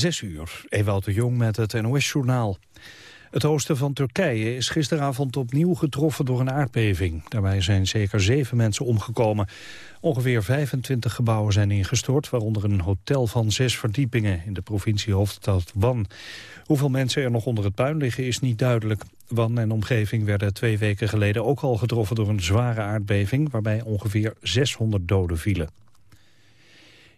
Zes uur, Ewout de Jong met het NOS-journaal. Het oosten van Turkije is gisteravond opnieuw getroffen door een aardbeving. Daarbij zijn zeker zeven mensen omgekomen. Ongeveer 25 gebouwen zijn ingestort, waaronder een hotel van zes verdiepingen in de provinciehoofdstad Wan. Hoeveel mensen er nog onder het puin liggen is niet duidelijk. Wan en omgeving werden twee weken geleden ook al getroffen door een zware aardbeving, waarbij ongeveer 600 doden vielen.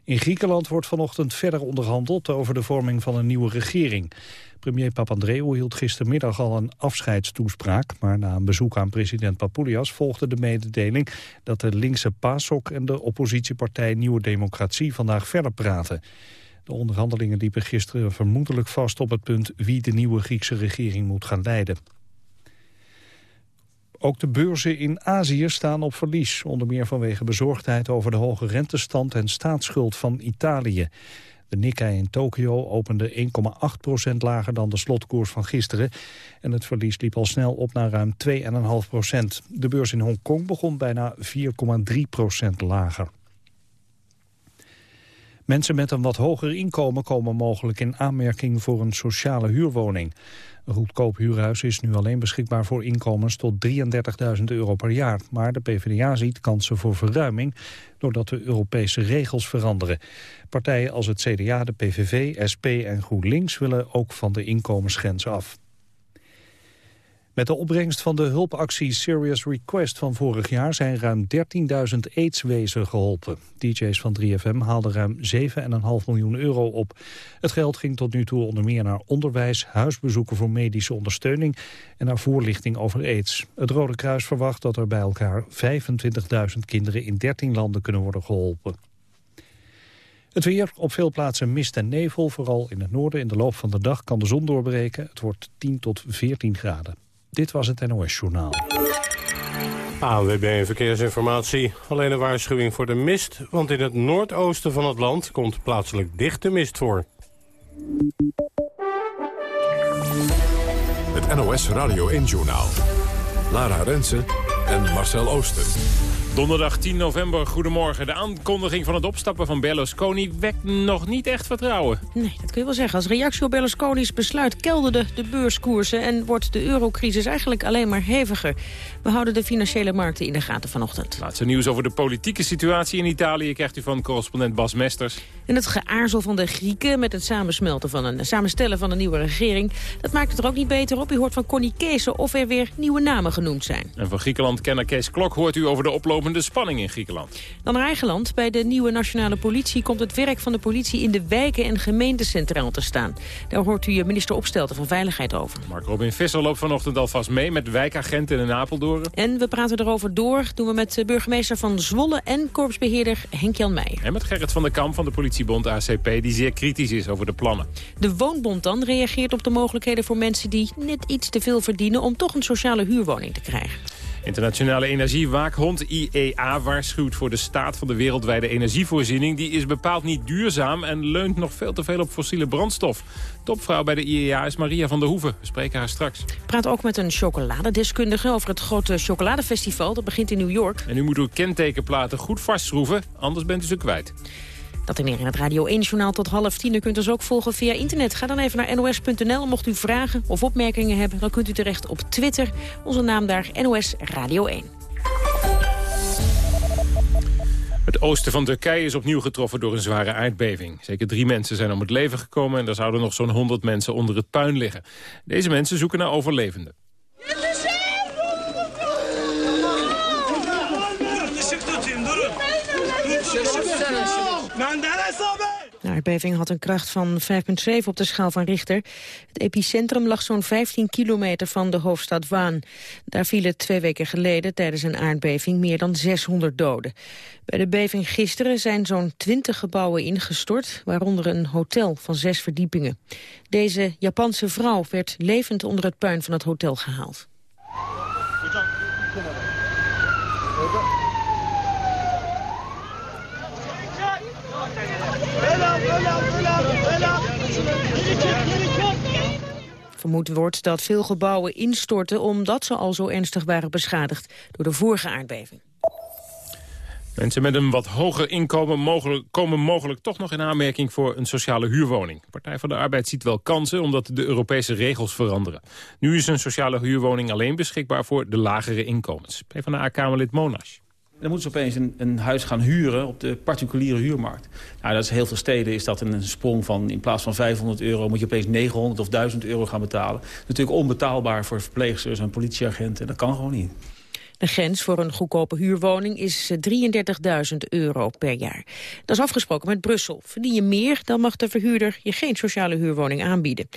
In Griekenland wordt vanochtend verder onderhandeld over de vorming van een nieuwe regering. Premier Papandreou hield gistermiddag al een afscheidstoespraak... maar na een bezoek aan president Papoulias volgde de mededeling... dat de linkse PASOK en de oppositiepartij Nieuwe Democratie vandaag verder praten. De onderhandelingen liepen gisteren vermoedelijk vast op het punt... wie de nieuwe Griekse regering moet gaan leiden. Ook de beurzen in Azië staan op verlies. Onder meer vanwege bezorgdheid over de hoge rentestand en staatsschuld van Italië. De Nikkei in Tokio opende 1,8% lager dan de slotkoers van gisteren. En het verlies liep al snel op naar ruim 2,5 procent. De beurs in Hongkong begon bijna 4,3% lager. Mensen met een wat hoger inkomen komen mogelijk in aanmerking voor een sociale huurwoning. Een goedkoop huurhuis is nu alleen beschikbaar voor inkomens tot 33.000 euro per jaar. Maar de PvdA ziet kansen voor verruiming doordat de Europese regels veranderen. Partijen als het CDA, de PVV, SP en GroenLinks willen ook van de inkomensgrens af. Met de opbrengst van de hulpactie Serious Request van vorig jaar zijn ruim 13.000 aidswezen geholpen. DJ's van 3FM haalden ruim 7,5 miljoen euro op. Het geld ging tot nu toe onder meer naar onderwijs, huisbezoeken voor medische ondersteuning en naar voorlichting over aids. Het Rode Kruis verwacht dat er bij elkaar 25.000 kinderen in 13 landen kunnen worden geholpen. Het weer, op veel plaatsen mist en nevel, vooral in het noorden. In de loop van de dag kan de zon doorbreken. Het wordt 10 tot 14 graden. Dit was het NOS Journaal. ANWB Verkeersinformatie. Alleen een waarschuwing voor de mist, want in het noordoosten van het land komt plaatselijk dichte mist voor. Het NOS Radio 1 Journaal. Lara Rensen en Marcel Ooster. Donderdag 10 november, goedemorgen. De aankondiging van het opstappen van Berlusconi wekt nog niet echt vertrouwen. Nee, dat kun je wel zeggen. Als reactie op Berlusconi's besluit kelderden de beurskoersen... en wordt de eurocrisis eigenlijk alleen maar heviger. We houden de financiële markten in de gaten vanochtend. Laatste nieuws over de politieke situatie in Italië... krijgt u van correspondent Bas Mesters. En het geaarzel van de Grieken met het samensmelten van een, samenstellen van een nieuwe regering... dat maakt het er ook niet beter op. U hoort van Connie Kees of er weer nieuwe namen genoemd zijn. En van Griekenland-kenner Kees Klok hoort u over de oplopende spanning in Griekenland. Dan naar eigen land. Bij de nieuwe nationale politie komt het werk van de politie in de wijken en gemeenten centraal te staan. Daar hoort u minister Opstelten van Veiligheid over. Mark Robin Visser loopt vanochtend alvast mee met wijkagenten in Apeldoorn. En we praten erover door. Doen we met burgemeester van Zwolle en korpsbeheerder Henk-Jan Meijer. En met Gerrit van der Kamp van de politiebond ACP die zeer kritisch is over de plannen. De Woonbond dan reageert op de mogelijkheden voor mensen die net iets te veel verdienen om toch een sociale huurwoning te krijgen. Internationale Energiewaakhond IEA waarschuwt voor de staat van de wereldwijde energievoorziening. Die is bepaald niet duurzaam en leunt nog veel te veel op fossiele brandstof. Topvrouw bij de IEA is Maria van der Hoeven. We spreken haar straks. Praat ook met een chocoladedeskundige over het grote chocoladefestival. Dat begint in New York. En u moet uw kentekenplaten goed vastschroeven, anders bent u ze kwijt. Dat en in het Radio 1-journaal tot half tien. U kunt ons ook volgen via internet. Ga dan even naar nos.nl. Mocht u vragen of opmerkingen hebben, dan kunt u terecht op Twitter. Onze naam daar, NOS Radio 1. Het oosten van Turkije is opnieuw getroffen door een zware aardbeving. Zeker drie mensen zijn om het leven gekomen... en er zouden nog zo'n 100 mensen onder het puin liggen. Deze mensen zoeken naar overlevenden. Aardbeving had een kracht van 5,7 op de schaal van Richter. Het epicentrum lag zo'n 15 kilometer van de hoofdstad Waan. Daar vielen twee weken geleden tijdens een aardbeving meer dan 600 doden. Bij de beving gisteren zijn zo'n 20 gebouwen ingestort... waaronder een hotel van zes verdiepingen. Deze Japanse vrouw werd levend onder het puin van het hotel gehaald. Vermoed wordt dat veel gebouwen instorten omdat ze al zo ernstig waren beschadigd door de vorige aardbeving. Mensen met een wat hoger inkomen komen mogelijk toch nog in aanmerking voor een sociale huurwoning. Partij van de Arbeid ziet wel kansen omdat de Europese regels veranderen. Nu is een sociale huurwoning alleen beschikbaar voor de lagere inkomens. PvdA-Kamerlid Monash. Dan moeten ze opeens een, een, huis gaan huren op de particuliere huurmarkt. Nou, dat is heel veel steden is dat een sprong van in plaats van 500 euro... moet je opeens 900 of 1000 euro gaan betalen. Natuurlijk onbetaalbaar voor verpleegsters en politieagenten. Dat kan gewoon niet. De grens voor een goedkope huurwoning is 33.000 eh, euro per jaar. Dat is afgesproken met Brussel. Verdien je meer, dan mag de verhuurder je geen sociale huurwoning aanbieden.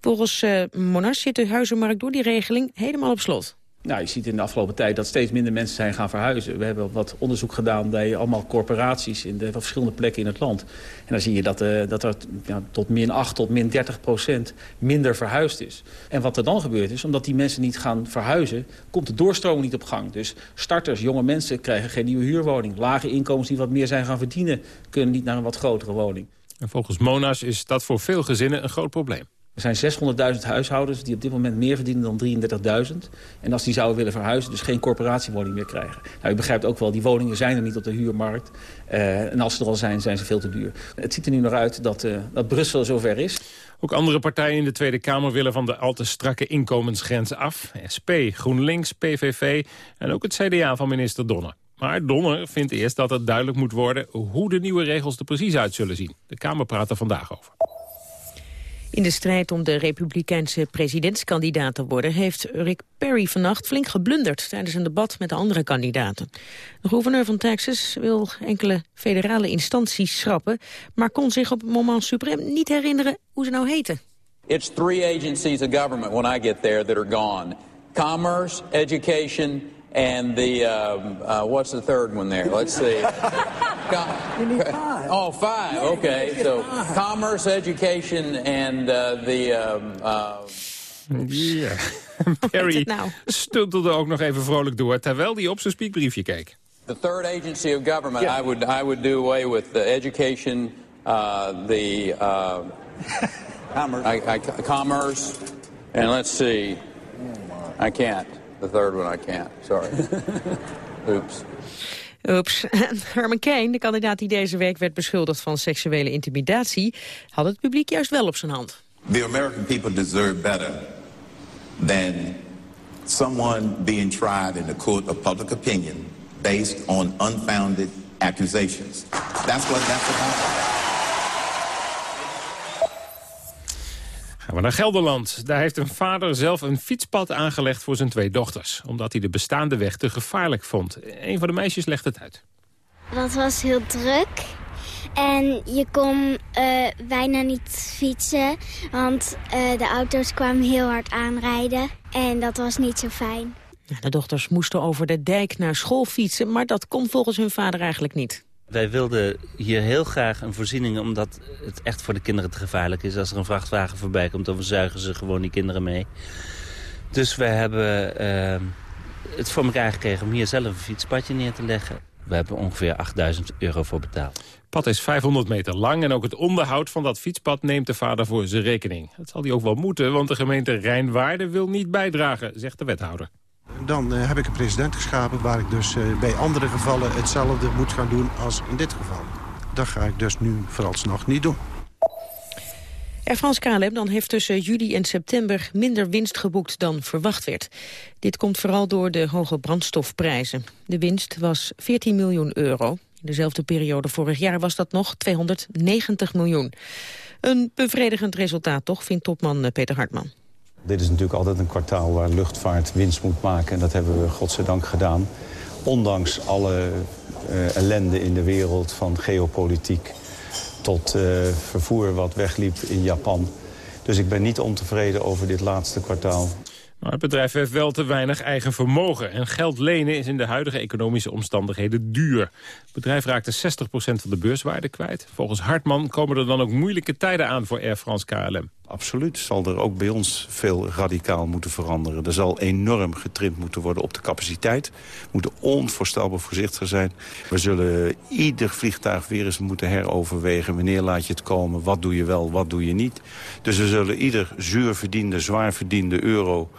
Volgens uh, Monas zit de huizenmarkt door die regeling helemaal op slot. Nou, je ziet in de afgelopen tijd dat steeds minder mensen zijn gaan verhuizen. We hebben wat onderzoek gedaan bij allemaal corporaties in de verschillende plekken in het land. En dan zie je dat, uh, dat er ja, tot min 8 tot min 30 procent minder verhuisd is. En wat er dan gebeurt is, omdat die mensen niet gaan verhuizen... komt de doorstroming niet op gang. Dus starters, jonge mensen krijgen geen nieuwe huurwoning. Lage inkomens die wat meer zijn gaan verdienen... kunnen niet naar een wat grotere woning. En volgens Monas is dat voor veel gezinnen een groot probleem. Er zijn 600.000 huishoudens die op dit moment meer verdienen dan 33.000. En als die zouden willen verhuizen, dus geen corporatiewoning meer krijgen. Nou, u begrijpt ook wel, die woningen zijn er niet op de huurmarkt. Uh, en als ze er al zijn, zijn ze veel te duur. Het ziet er nu nog uit dat, uh, dat Brussel zover is. Ook andere partijen in de Tweede Kamer willen van de al te strakke inkomensgrens af. SP, GroenLinks, PVV en ook het CDA van minister Donner. Maar Donner vindt eerst dat het duidelijk moet worden hoe de nieuwe regels er precies uit zullen zien. De Kamer praat er vandaag over. In de strijd om de republikeinse presidentskandidaat te worden... heeft Rick Perry vannacht flink geblunderd tijdens een debat met de andere kandidaten. De gouverneur van Texas wil enkele federale instanties schrappen... maar kon zich op het moment suprem niet herinneren hoe ze nou heten. It's three agencies of government when I get there that are gone. Commerce, education and the um, uh, what's the third one there? Let's see. you need five. Oh, five. Okay, so commerce, education, and uh, the. Um, uh, ja, Perry nou? stuntelde ook nog even vrolijk door, terwijl hij op zijn spiekbriefje keek. The third agency of government, yeah. I would I would do away with the education, uh, the uh, commerce. I, I, commerce, and let's see, I can't. The third one I can't. Sorry. Oops. Oeps. Herman Kane, de kandidaat die deze week werd beschuldigd van seksuele intimidatie, had het publiek juist wel op zijn hand. The American people deserve better than someone being tried in a court of public opinion based on unfounded accusations. That's what that's about. Gaan we naar Gelderland. Daar heeft een vader zelf een fietspad aangelegd voor zijn twee dochters. Omdat hij de bestaande weg te gevaarlijk vond. Een van de meisjes legt het uit. Dat was heel druk. En je kon uh, bijna niet fietsen, want uh, de auto's kwamen heel hard aanrijden. En dat was niet zo fijn. De dochters moesten over de dijk naar school fietsen, maar dat kon volgens hun vader eigenlijk niet. Wij wilden hier heel graag een voorziening... omdat het echt voor de kinderen te gevaarlijk is. Als er een vrachtwagen voorbij komt, dan zuigen ze gewoon die kinderen mee. Dus wij hebben uh, het voor elkaar gekregen om hier zelf een fietspadje neer te leggen. We hebben ongeveer 8000 euro voor betaald. Het pad is 500 meter lang en ook het onderhoud van dat fietspad neemt de vader voor zijn rekening. Dat zal hij ook wel moeten, want de gemeente Rijnwaarde wil niet bijdragen, zegt de wethouder. Dan uh, heb ik een president geschapen waar ik dus uh, bij andere gevallen hetzelfde moet gaan doen als in dit geval. Dat ga ik dus nu vooralsnog niet doen. Air France dan heeft tussen juli en september minder winst geboekt dan verwacht werd. Dit komt vooral door de hoge brandstofprijzen. De winst was 14 miljoen euro. In dezelfde periode vorig jaar was dat nog 290 miljoen. Een bevredigend resultaat toch, vindt topman Peter Hartman. Dit is natuurlijk altijd een kwartaal waar luchtvaart winst moet maken. En dat hebben we godzijdank gedaan. Ondanks alle uh, ellende in de wereld van geopolitiek tot uh, vervoer wat wegliep in Japan. Dus ik ben niet ontevreden over dit laatste kwartaal. Maar het bedrijf heeft wel te weinig eigen vermogen. En geld lenen is in de huidige economische omstandigheden duur. Het bedrijf raakte 60% van de beurswaarde kwijt. Volgens Hartman komen er dan ook moeilijke tijden aan voor Air France KLM. Absoluut zal er ook bij ons veel radicaal moeten veranderen. Er zal enorm getrimd moeten worden op de capaciteit. We moeten onvoorstelbaar voorzichtig zijn. We zullen ieder vliegtuig weer eens moeten heroverwegen. Wanneer laat je het komen? Wat doe je wel? Wat doe je niet? Dus we zullen ieder zuur verdiende, zwaar verdiende euro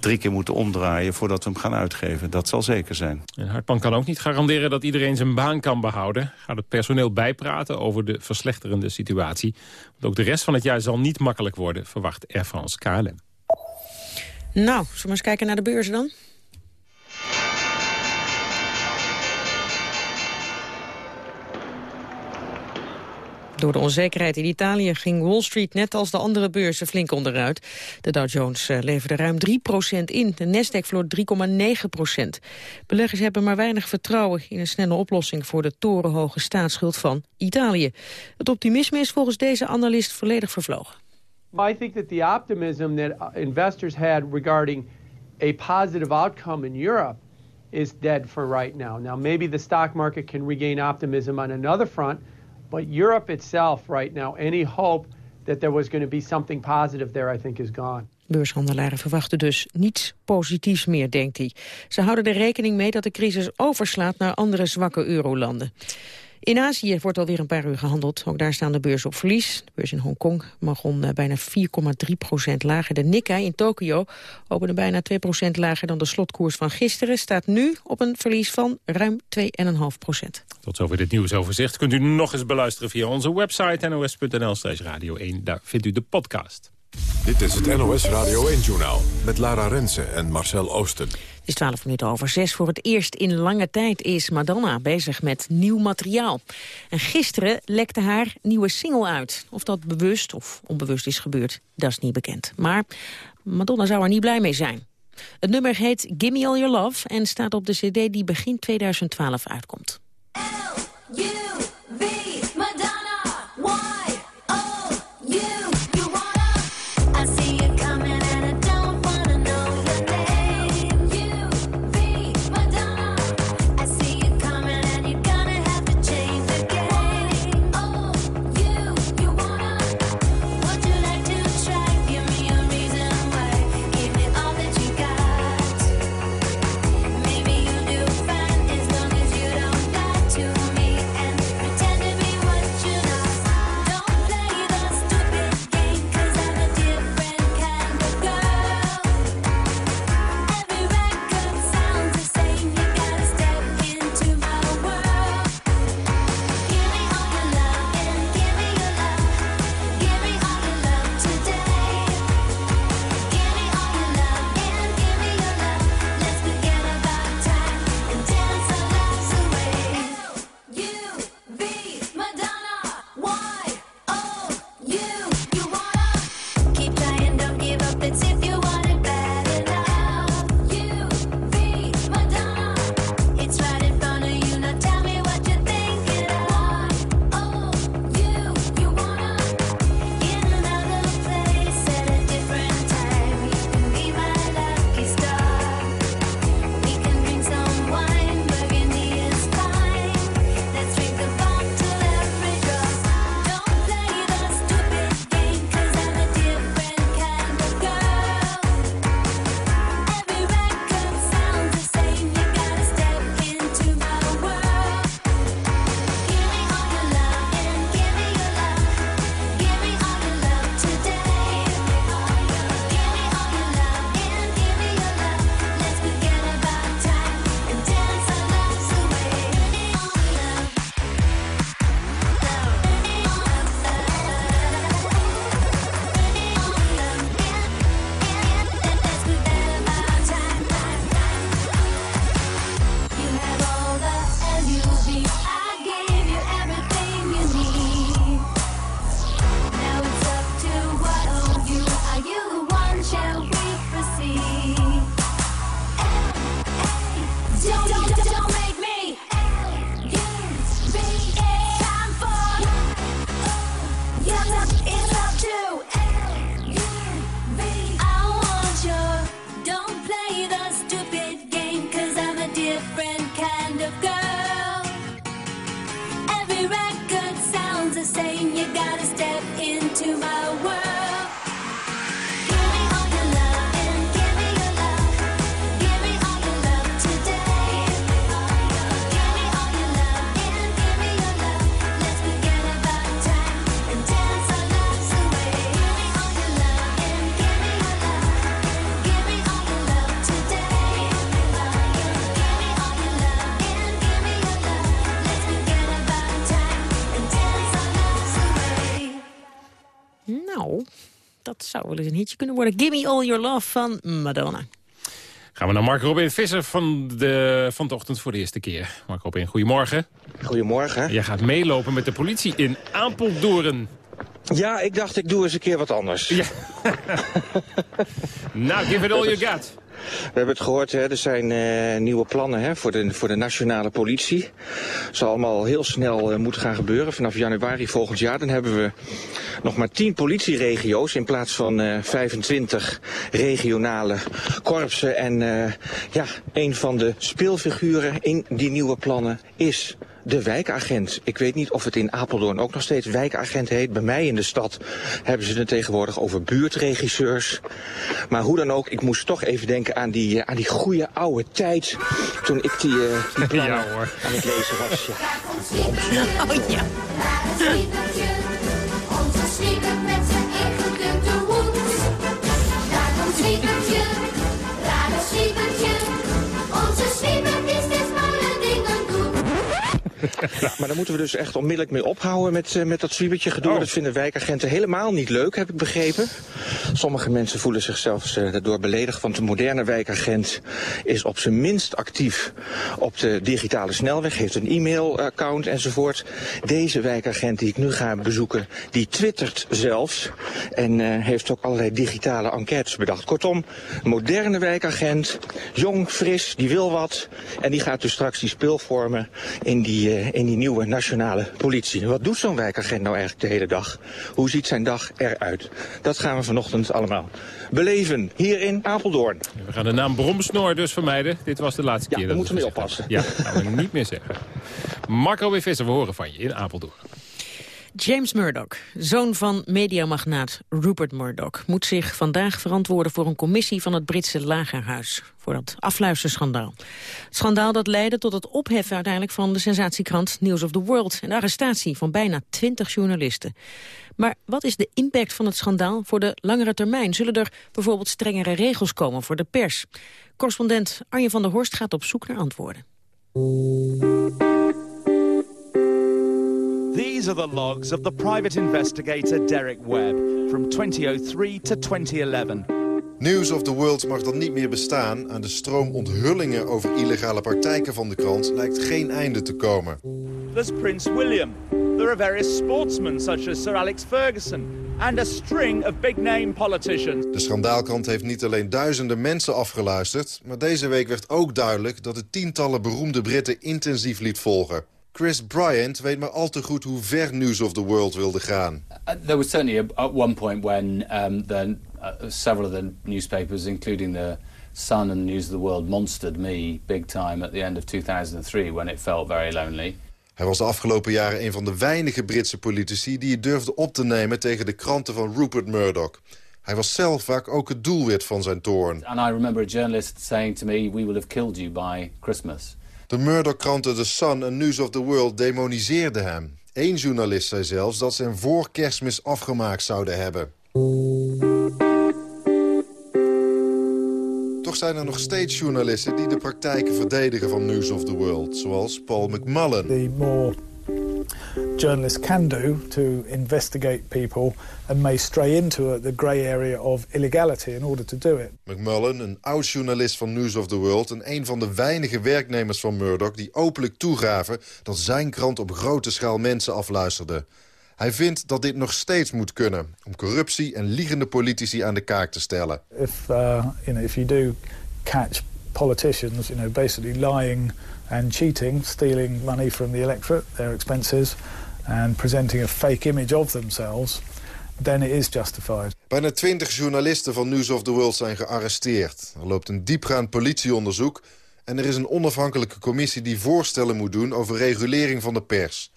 drie keer moeten omdraaien voordat we hem gaan uitgeven. Dat zal zeker zijn. En Hartman kan ook niet garanderen dat iedereen zijn baan kan behouden. Gaat het personeel bijpraten over de verslechterende situatie. Want ook de rest van het jaar zal niet makkelijk worden, verwacht Air France KLM. Nou, zullen we eens kijken naar de beurzen dan? Door de onzekerheid in Italië ging Wall Street net als de andere beurzen flink onderuit. De Dow Jones eh, leverde ruim 3% in, de Nasdaq vloor 3,9% Beleggers hebben maar weinig vertrouwen in een snelle oplossing voor de torenhoge staatsschuld van Italië. Het optimisme is volgens deze analist volledig vervlogen. I think that the optimism that uh, investors had regarding a positive outcome in Europe is dead for right now. Now maybe the stock market can regain optimism on another front, but Europe itself right now, any hope that there was going to be something positive there, I think is gone. Beurshandelaren verwachten dus niets positiefs meer, denkt hij. Ze houden er rekening mee dat de crisis overslaat naar andere zwakke eurolanden. In Azië wordt alweer een paar uur gehandeld. Ook daar staan de beurzen op verlies. De beurs in Hongkong begon uh, bijna 4,3 procent lager. De Nikkei in Tokio opende bijna 2 procent lager dan de slotkoers van gisteren. Staat nu op een verlies van ruim 2,5 procent. Tot zover dit nieuwsoverzicht. Kunt u nog eens beluisteren via onze website nos.nl radio 1. Daar vindt u de podcast. Dit is het NOS Radio 1-journaal met Lara Rensen en Marcel Oosten. Is 12 minuten over 6. Voor het eerst in lange tijd is Madonna bezig met nieuw materiaal. En gisteren lekte haar nieuwe single uit. Of dat bewust of onbewust is gebeurd, dat is niet bekend. Maar Madonna zou er niet blij mee zijn. Het nummer heet Gimme All Your Love en staat op de cd die begin 2012 uitkomt. Nou, dat zou wel eens een hitje kunnen worden. Gimme All Your Love van Madonna. Gaan we naar Mark Robin Visser van de, van de ochtend voor de eerste keer. Mark Robin, goedemorgen. Goedemorgen. Jij gaat meelopen met de politie in Apeldoorn. Ja, ik dacht ik doe eens een keer wat anders. Ja. nou, give it all you got. We hebben het gehoord, hè, er zijn uh, nieuwe plannen hè, voor, de, voor de nationale politie. Dat zal allemaal heel snel uh, moeten gaan gebeuren. Vanaf januari volgend jaar dan hebben we nog maar 10 politieregio's in plaats van uh, 25 regionale korpsen. En ja, een van de speelfiguren in die nieuwe plannen is de wijkagent. Ik weet niet of het in Apeldoorn ook nog steeds wijkagent heet. Bij mij in de stad hebben ze het tegenwoordig over buurtregisseurs. Maar hoe dan ook, ik moest toch even denken aan die, aan die goede oude tijd... toen ik die, uh, die plannen ja, hoor. aan het lezen was. Ja. Oh ja. Ja, maar daar moeten we dus echt onmiddellijk mee ophouden met, uh, met dat zwiebertje gedoe. Oh. Dat vinden wijkagenten helemaal niet leuk, heb ik begrepen. Sommige mensen voelen zich zelfs uh, daardoor beledigd. Want de moderne wijkagent is op zijn minst actief op de digitale snelweg. Heeft een e-mailaccount enzovoort. Deze wijkagent die ik nu ga bezoeken, die twittert zelfs. En uh, heeft ook allerlei digitale enquêtes bedacht. Kortom, moderne wijkagent, jong, fris, die wil wat. En die gaat dus straks die speel vormen in die, uh, in die nieuwe nationale politie. Wat doet zo'n wijkagent nou eigenlijk de hele dag? Hoe ziet zijn dag eruit? Dat gaan we vanochtend allemaal beleven hier in Apeldoorn. We gaan de naam Bromsnoor dus vermijden. Dit was de laatste ja, keer. Ja, we moeten mee oppassen. Ja, dat gaan we niet meer zeggen. Marco. Visser, we horen van je in Apeldoorn. James Murdoch, zoon van mediamagnaat Rupert Murdoch... moet zich vandaag verantwoorden voor een commissie van het Britse lagerhuis... voor dat afluisterschandaal. Schandaal dat leidde tot het opheffen uiteindelijk van de sensatiekrant News of the World... en de arrestatie van bijna twintig journalisten. Maar wat is de impact van het schandaal voor de langere termijn? Zullen er bijvoorbeeld strengere regels komen voor de pers? Correspondent Arjen van der Horst gaat op zoek naar antwoorden. These are the logs of the private investigator Derek Webb from 2003 to 2011. News of the World mag dan niet meer bestaan. Aan de stroom onthullingen over illegale praktijken van de krant lijkt geen einde te komen. There's Prince William. There are various sportsmen such as Sir Alex Ferguson and a string of big-name politicians. De schandaalkrant heeft niet alleen duizenden mensen afgeluisterd... maar deze week werd ook duidelijk dat het tientallen beroemde Britten intensief liet volgen. Chris Bryant weet maar al te goed hoe ver News of the World wilde gaan. Uh, there was certainly a, at one point when um, the, uh, several of the newspapers, including the Sun and News of the World, monstered me big time at the end of 2003 when it felt very lonely. Hij was de afgelopen jaren een van de weinige Britse politici... die het durfde op te nemen tegen de kranten van Rupert Murdoch. Hij was zelf vaak ook het doelwit van zijn toorn. And I remember a journalist saying to me, we will have killed you by Christmas. De Murdoch-kranten The Sun en News of the World demoniseerden hem. Eén journalist zei zelfs dat ze hem voor kerstmis afgemaakt zouden hebben. Toch zijn er nog steeds journalisten die de praktijken verdedigen van News of the World. Zoals Paul McMullen. Journalists can do to investigate people and may stray into the grey area of illegality in order to do it. McMullen, een oud-journalist van News of the World... en een van de weinige werknemers van Murdoch... die openlijk toegaven dat zijn krant op grote schaal mensen afluisterde. Hij vindt dat dit nog steeds moet kunnen... om corruptie en liegende politici aan de kaak te stellen. If, uh, you know, if you do catch politicians you know, basically lying and cheating... stealing money from the electorate, their expenses... and presenting a fake image of themselves... then it is justified. Bijna twintig journalisten van News of the World zijn gearresteerd. Er loopt een diepgaand politieonderzoek... en er is een onafhankelijke commissie die voorstellen moet doen... over regulering van de pers.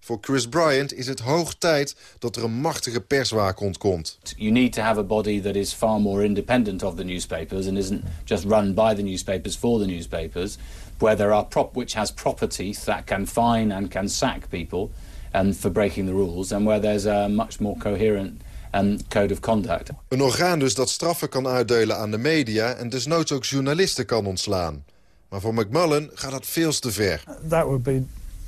Voor Chris Bryant is het hoog tijd dat er een machtige perswaakhond komt. You need to have a body that is far more independent of the newspapers... and isn't just run by the newspapers for the newspapers... where there are prop which has proper teeth that can fine and can sack people... and for breaking the rules, and where there's a much more coherent um, code of conduct. Een orgaan dus dat straffen kan uitdelen aan de media... en desnoods ook journalisten kan ontslaan. Maar voor McMullen gaat dat veel te ver. That would be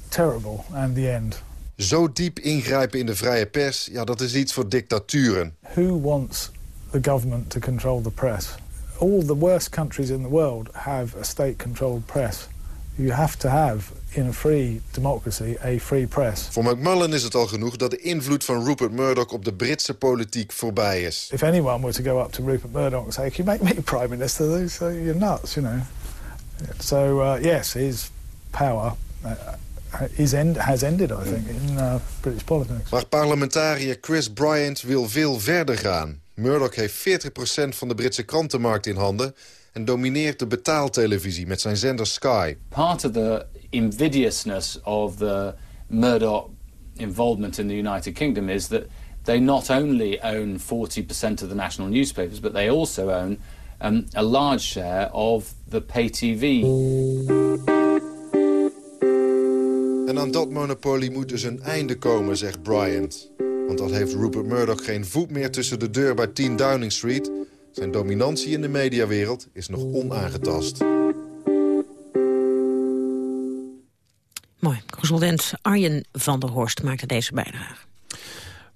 terrible and the end. Zo diep ingrijpen in de vrije pers, ja, dat is iets voor dictaturen. Who wants the government to control the press? All the worst countries in the world have a state-controlled press. You have to have, in a free democracy, a free press. Voor McMullen is het al genoeg dat de invloed van Rupert Murdoch op de Britse politiek voorbij is. If anyone were to go up to Rupert Murdoch and say, can you make me prime minister? They say, you're nuts, you know. So, uh, yes, his power uh, is end, has ended, I think, in uh, British politics. Maar parlementariër Chris Bryant wil veel verder gaan. Murdoch heeft 40% van de Britse krantenmarkt in handen... en domineert de betaaltelevisie met zijn zender Sky. Part of the invidiousness of the Murdoch involvement in the United Kingdom is that they not only own 40% of the national newspapers, but they also own um, a large share of the pay TV. En aan dat monopolie moet dus een einde komen, zegt Bryant. Want al heeft Rupert Murdoch geen voet meer tussen de deur bij 10 Downing Street... zijn dominantie in de mediawereld is nog onaangetast. Mooi. Correspondent Arjen van der Horst maakte deze bijdrage.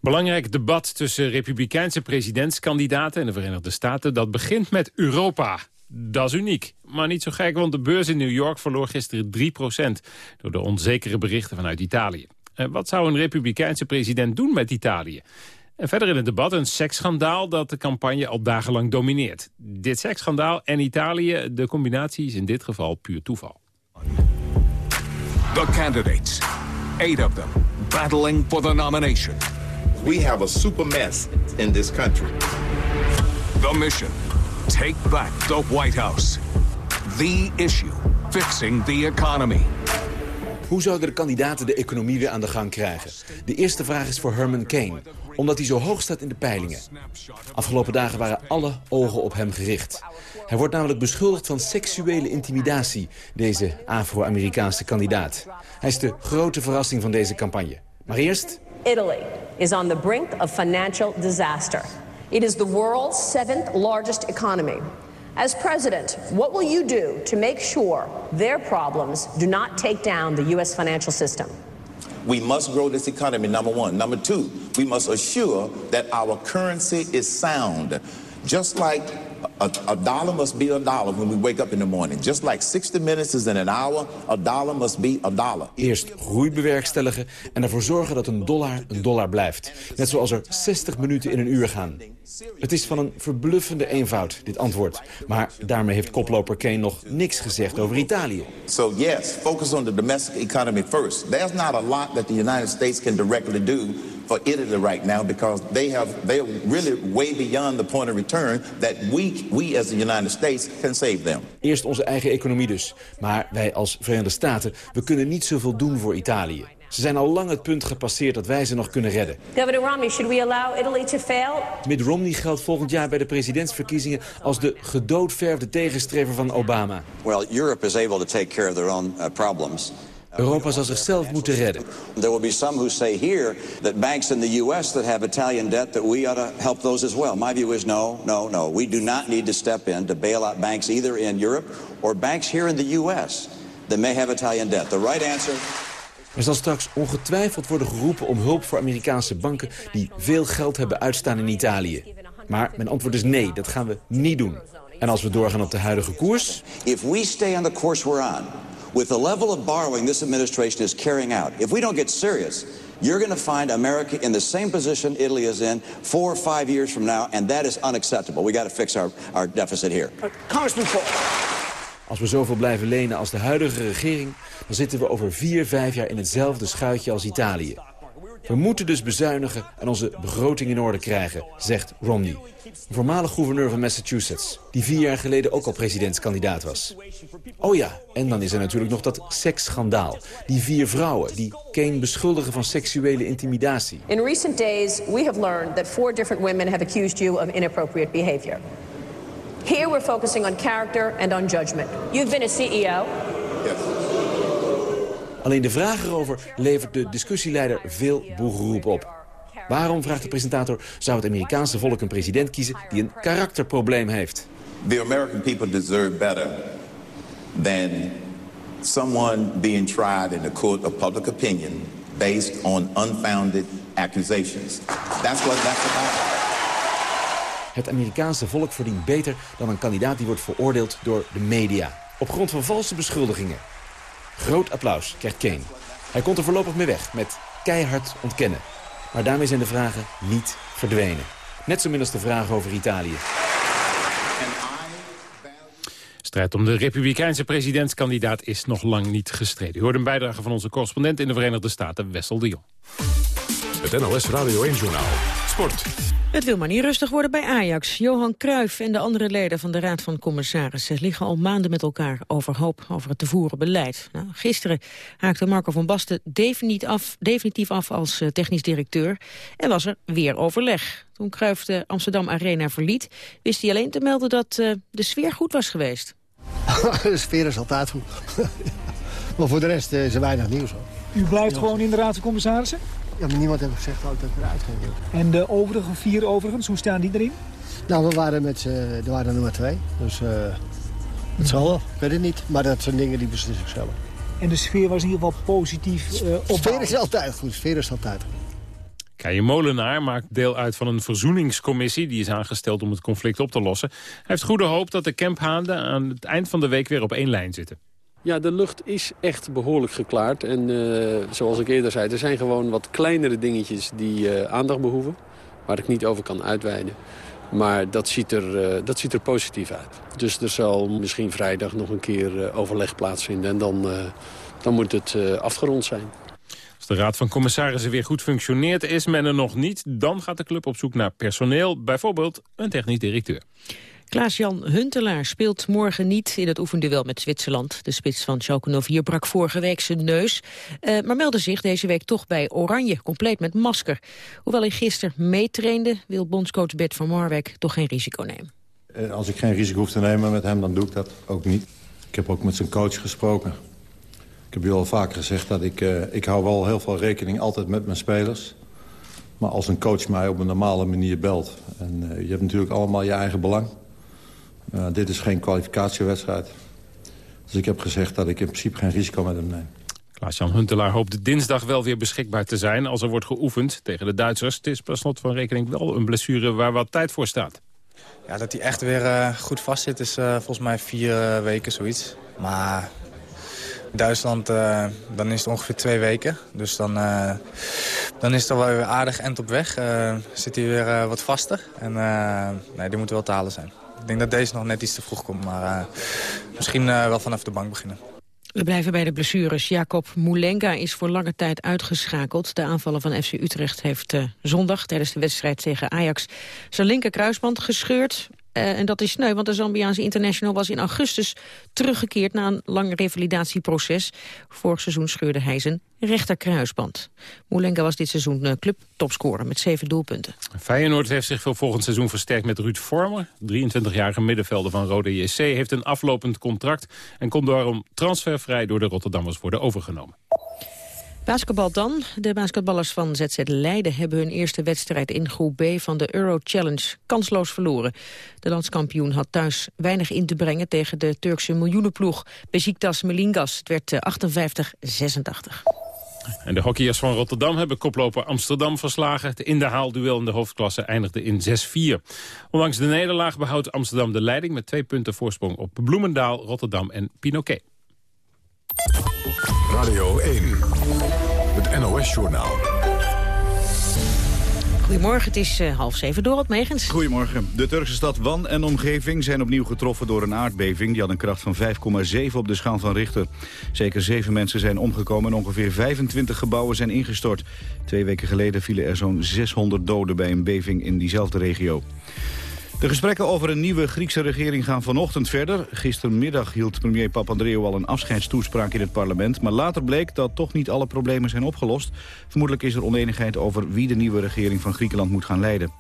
Belangrijk debat tussen republikeinse presidentskandidaten in de Verenigde Staten. Dat begint met Europa. Dat is uniek. Maar niet zo gek, want de beurs in New York verloor gisteren 3% door de onzekere berichten vanuit Italië. En wat zou een republikeinse president doen met Italië? En verder in het debat een seksschandaal dat de campagne al dagenlang domineert. Dit seksschandaal en Italië, de combinatie is in dit geval puur toeval. The candidates, eight of them, battling for the nomination. We have a super mess in this country. The mission, take back the White House. The issue, fixing the economy. Hoe zouden de kandidaten de economie weer aan de gang krijgen? De eerste vraag is voor Herman Kane, omdat hij zo hoog staat in de peilingen. Afgelopen dagen waren alle ogen op hem gericht. Hij wordt namelijk beschuldigd van seksuele intimidatie, deze Afro-Amerikaanse kandidaat. Hij is de grote verrassing van deze campagne. Maar eerst... Italy is on the brink of financial disaster. It is the world's seventh largest economy. As president, what will you do to make sure their problems do not take down the U.S. financial system? We must grow this economy, number one. Number two, we must assure that our currency is sound. Just like a, a dollar must be a dollar when we wake up in the morning. Just like 60 minutes is in an hour, a dollar must be a dollar. Eerst groei bewerkstelligen en ervoor zorgen dat een dollar een dollar blijft. Net zoals er 60 minuten in een uur gaan. Het is van een verbluffende eenvoud, dit antwoord. Maar daarmee heeft koploper Kane nog niks gezegd over Italië. So yes, focus on the domestic economy first. There's not a lot that the United States can directly do for Italy right now because they have they're really way beyond the point of return that we we as the United States can save them. Eerst onze eigen economie dus. Maar wij als Verenigde Staten, we kunnen niet zoveel doen voor Italië. Ze zijn al lang het punt gepasseerd dat wij ze nog kunnen redden. Governor Romney, should we allow Italy to fail? Mitt Romney geldt volgend jaar bij de presidentsverkiezingen... als de gedoodverfde tegenstrever van Obama. Well, Europe is able to take care of their own uh, problems. Europa zal zichzelf moeten redden. There will be some who say here that banks in the U.S. that have Italian debt, that we ought to help those as well. My view is no, no, no. We do not need to step in to bail out banks either in Europe or banks here in the U.S. that may have Italian debt. The right answer... Er zal straks ongetwijfeld worden geroepen om hulp voor Amerikaanse banken... die veel geld hebben uitstaan in Italië. Maar mijn antwoord is nee, dat gaan we niet doen. En als we doorgaan op de huidige koers... If we stay on the course we're on, with the level of borrowing this administration is carrying out, if we don't get serious, you're going to find America in the same position Italy is in four or five years from now, and that is unacceptable. We got to fix our, our deficit here. Congressman Paul. Als we zoveel blijven lenen als de huidige regering... dan zitten we over vier, vijf jaar in hetzelfde schuitje als Italië. We moeten dus bezuinigen en onze begroting in orde krijgen, zegt Romney. Een voormalig gouverneur van Massachusetts, die vier jaar geleden ook al presidentskandidaat was. Oh ja, en dan is er natuurlijk nog dat seksschandaal. Die vier vrouwen die Kane beschuldigen van seksuele intimidatie. In recent days, we have learned that four different women have accused you of inappropriate behavior. Here we're focusing on character and on judgment. You've been a CEO. Alleen de vraag erover levert de discussieleider veel boegeroep op. Waarom, vraagt de presentator, zou het Amerikaanse volk een president kiezen die een karakterprobleem heeft? The American people deserve better than someone being tried in the court of public opinion based on unfounded accusations. That's what that's about. Het Amerikaanse volk verdient beter dan een kandidaat die wordt veroordeeld door de media. Op grond van valse beschuldigingen. Groot applaus krijgt Kane. Hij komt er voorlopig mee weg met keihard ontkennen. Maar daarmee zijn de vragen niet verdwenen. Net zo min als de vragen over Italië. strijd om de republikeinse presidentskandidaat is nog lang niet gestreden. U hoort een bijdrage van onze correspondent in de Verenigde Staten, Wessel de Jong. Het NOS Radio 1-journaal. Sport. Het wil maar niet rustig worden bij Ajax. Johan Cruijff en de andere leden van de Raad van Commissarissen... liggen al maanden met elkaar overhoop over het te voeren beleid. Nou, gisteren haakte Marco van Basten definitief af, definitief af als eh, technisch directeur... en was er weer overleg. Toen Cruijff de Amsterdam Arena verliet... wist hij alleen te melden dat uh, de sfeer goed was geweest. de sfeer is altijd goed. maar voor de rest uh, is er weinig nieuws. Hoor. U blijft ja. gewoon in de Raad van Commissarissen? Ja, maar niemand heeft gezegd dat ik eruit ging. En de overige vier overigens, hoe staan die erin? Nou, we waren met er waren er nummer twee. Dus uh, het zal wel, ik weet het niet. Maar dat zijn dingen die beslissen zelf. En de sfeer was in ieder geval positief uh, De sfeer is altijd goed, sfeer is altijd goed. Keijer Molenaar maakt deel uit van een verzoeningscommissie... die is aangesteld om het conflict op te lossen. Hij heeft goede hoop dat de camphaanden aan het eind van de week weer op één lijn zitten. Ja, de lucht is echt behoorlijk geklaard. En uh, zoals ik eerder zei, er zijn gewoon wat kleinere dingetjes die uh, aandacht behoeven. Waar ik niet over kan uitweiden. Maar dat ziet, er, uh, dat ziet er positief uit. Dus er zal misschien vrijdag nog een keer overleg plaatsvinden. En dan, dan moet het afgerond zijn. Als de Raad van Commissarissen weer goed functioneert, is men er nog niet. Dan gaat de club op zoek naar personeel, bijvoorbeeld een technisch directeur. Klaas-Jan Huntelaar speelt morgen niet in het oefenduel met Zwitserland. De spits van Schalke 04 brak vorige week zijn neus, uh, maar meldde zich deze week toch bij Oranje, compleet met masker. Hoewel hij gisteren meetrainde, wil bondscoach Bert van Marwijk toch geen risico nemen. Uh, als ik geen risico hoef te nemen met hem, dan doe ik dat ook niet. Ik heb ook met zijn coach gesproken. Ik heb u al vaker gezegd dat ik, uh, ik hou wel heel veel rekening altijd met mijn spelers. Maar als een coach mij op een normale manier belt... en je hebt natuurlijk allemaal je eigen belang... Uh, dit is geen kwalificatiewedstrijd. Dus ik heb gezegd dat ik in principe geen risico met hem neem. Klaas-Jan Huntelaar hoopt dinsdag wel weer beschikbaar te zijn... als er wordt geoefend tegen de Duitsers. Het is per slot van rekening wel een blessure waar wat tijd voor staat. Ja, dat hij echt weer uh, goed vast zit is uh, volgens mij vier weken zoiets. Maar Duitsland, dan is het ongeveer twee weken. Dus dan, dan is het wel weer aardig end op weg. zit hij weer wat vaster. En nee, die moet wel te halen zijn. Ik denk dat deze nog net iets te vroeg komt, maar uh, misschien uh, wel vanaf de bank beginnen. We blijven bij de blessures. Jacob Moulenga is voor lange tijd uitgeschakeld. De aanvaller van FC Utrecht heeft uh, zondag tijdens de wedstrijd tegen Ajax... zijn linker kruisband gescheurd. Uh, en dat is sneu, want de Zambiaanse international was in augustus teruggekeerd na een lang revalidatieproces. Vorig seizoen scheurde hij zijn rechterkruisband. Moulenga was dit seizoen uh, clubtopscorer met zeven doelpunten. Feyenoord heeft zich voor volgend seizoen versterkt met Ruud Vormer. 23-jarige middenvelder van Rode JC heeft een aflopend contract... en kon daarom transfervrij door de Rotterdammers worden overgenomen. Basketbal dan. De basketballers van ZZ Leiden hebben hun eerste wedstrijd in groep B van de Euro Challenge kansloos verloren. De landskampioen had thuis weinig in te brengen tegen de Turkse miljoenenploeg Besiktas Melingas. Het werd 58-86. En de hockeyers van Rotterdam hebben koploper Amsterdam verslagen. Het in de haalduel in de hoofdklasse eindigde in 6-4. Ondanks de nederlaag behoudt Amsterdam de leiding... met twee punten voorsprong op Bloemendaal, Rotterdam en Pinoquet. Radio 1, het NOS-journaal. Goedemorgen, het is uh, half zeven door op Megens. Goedemorgen. De Turkse stad Wan en omgeving zijn opnieuw getroffen door een aardbeving. Die had een kracht van 5,7 op de schaal van Richter. Zeker zeven mensen zijn omgekomen en ongeveer 25 gebouwen zijn ingestort. Twee weken geleden vielen er zo'n 600 doden bij een beving in diezelfde regio. De gesprekken over een nieuwe Griekse regering gaan vanochtend verder. Gistermiddag hield premier Papandreou al een afscheidstoespraak in het parlement. Maar later bleek dat toch niet alle problemen zijn opgelost. Vermoedelijk is er oneenigheid over wie de nieuwe regering van Griekenland moet gaan leiden.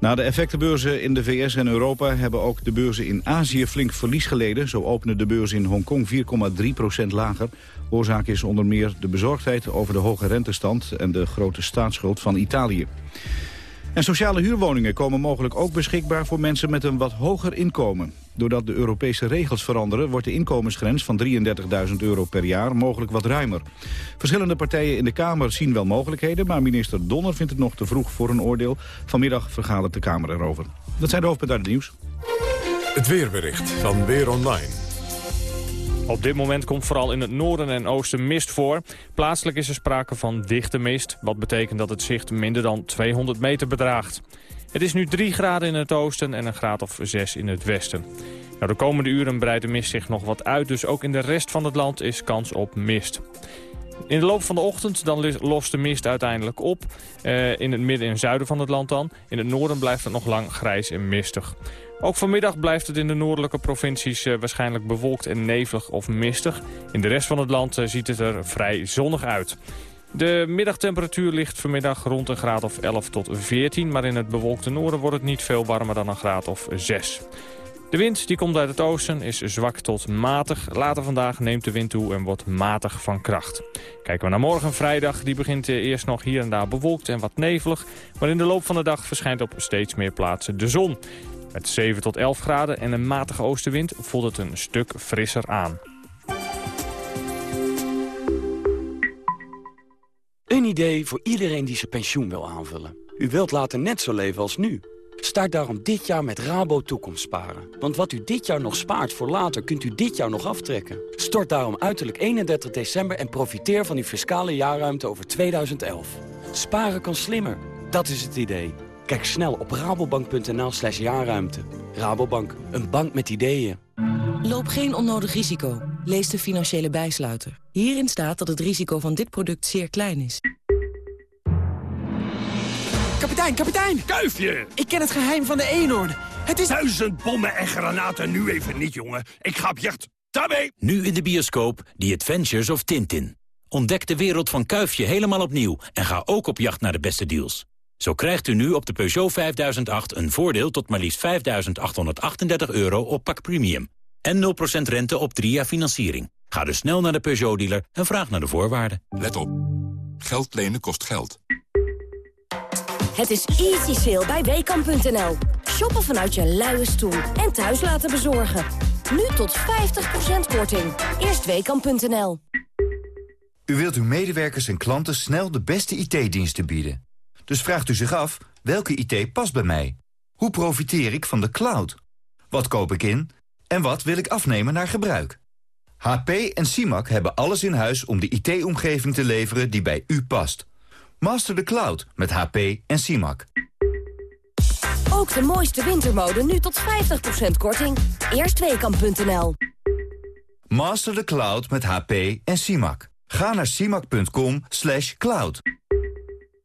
Na de effectenbeurzen in de VS en Europa hebben ook de beurzen in Azië flink verlies geleden. Zo opende de beurs in Hongkong 4,3% lager. Oorzaak is onder meer de bezorgdheid over de hoge rentestand en de grote staatsschuld van Italië. En sociale huurwoningen komen mogelijk ook beschikbaar voor mensen met een wat hoger inkomen. Doordat de Europese regels veranderen wordt de inkomensgrens van 33.000 euro per jaar mogelijk wat ruimer. Verschillende partijen in de Kamer zien wel mogelijkheden, maar minister Donner vindt het nog te vroeg voor een oordeel. Vanmiddag vergadert de Kamer erover. Dat zijn de hoofdpunten uit het nieuws. Het weerbericht van Weer Online. Op dit moment komt vooral in het noorden en oosten mist voor. Plaatselijk is er sprake van dichte mist, wat betekent dat het zicht minder dan 200 meter bedraagt. Het is nu 3 graden in het oosten en een graad of 6 in het westen. Nou, de komende uren breidt de mist zich nog wat uit, dus ook in de rest van het land is kans op mist. In de loop van de ochtend dan lost de mist uiteindelijk op. Uh, in het midden en zuiden van het land dan. In het noorden blijft het nog lang grijs en mistig. Ook vanmiddag blijft het in de noordelijke provincies uh, waarschijnlijk bewolkt en nevelig of mistig. In de rest van het land uh, ziet het er vrij zonnig uit. De middagtemperatuur ligt vanmiddag rond een graad of 11 tot 14, maar in het bewolkte noorden wordt het niet veel warmer dan een graad of 6. De wind die komt uit het oosten, is zwak tot matig. Later vandaag neemt de wind toe en wordt matig van kracht. Kijken we naar morgen vrijdag, die begint eerst nog hier en daar bewolkt en wat nevelig. Maar in de loop van de dag verschijnt op steeds meer plaatsen de zon. Met 7 tot 11 graden en een matige oostenwind voelt het een stuk frisser aan. Een idee voor iedereen die zijn pensioen wil aanvullen. U wilt later net zo leven als nu. Start daarom dit jaar met Rabo Toekomstsparen. Want wat u dit jaar nog spaart voor later, kunt u dit jaar nog aftrekken. Stort daarom uiterlijk 31 december en profiteer van uw fiscale jaarruimte over 2011. Sparen kan slimmer. Dat is het idee. Kijk snel op rabobank.nl slash jaarruimte. Rabobank, een bank met ideeën. Loop geen onnodig risico. Lees de financiële bijsluiter. Hierin staat dat het risico van dit product zeer klein is. Kapitein, kapitein! Kuifje! Ik ken het geheim van de eenhoorn. Het is... Duizend bommen en granaten nu even niet, jongen. Ik ga op jacht. Daarmee! Nu in de bioscoop The Adventures of Tintin. Ontdek de wereld van Kuifje helemaal opnieuw en ga ook op jacht naar de beste deals. Zo krijgt u nu op de Peugeot 5008 een voordeel tot maar liefst 5.838 euro op pak premium. En 0% rente op 3 jaar financiering. Ga dus snel naar de Peugeot-dealer en vraag naar de voorwaarden. Let op. Geld lenen kost geld. Het is easy sale bij Weekamp.nl. Shoppen vanuit je luie stoel en thuis laten bezorgen. Nu tot 50% korting. Eerst Weekamp.nl. U wilt uw medewerkers en klanten snel de beste IT-diensten bieden. Dus vraagt u zich af, welke IT past bij mij? Hoe profiteer ik van de cloud? Wat koop ik in? En wat wil ik afnemen naar gebruik? HP en CIMAC hebben alles in huis om de IT-omgeving te leveren die bij u past. Master the cloud met HP en CIMAC. Ook de mooiste wintermode nu tot 50% korting. Eerstweekam.nl Master the cloud met HP en CIMAC. Ga naar CIMAC.com cloud.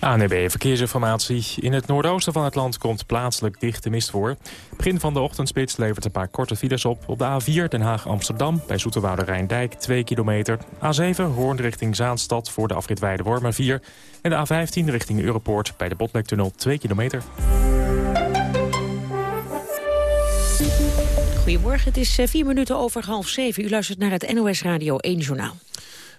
ANB Verkeersinformatie. In het noordoosten van het land komt plaatselijk dichte mist voor. Begin van de ochtendspits levert een paar korte files op. Op de A4 Den Haag-Amsterdam bij Zoeterwoude Rijndijk 2 kilometer. A7 Hoorn richting Zaanstad voor de afrit Weide-Wormer 4. En de A15 richting Europoort bij de Botlektunnel 2 kilometer. Goedemorgen, het is eh, vier minuten over half zeven. U luistert naar het NOS Radio 1 Journaal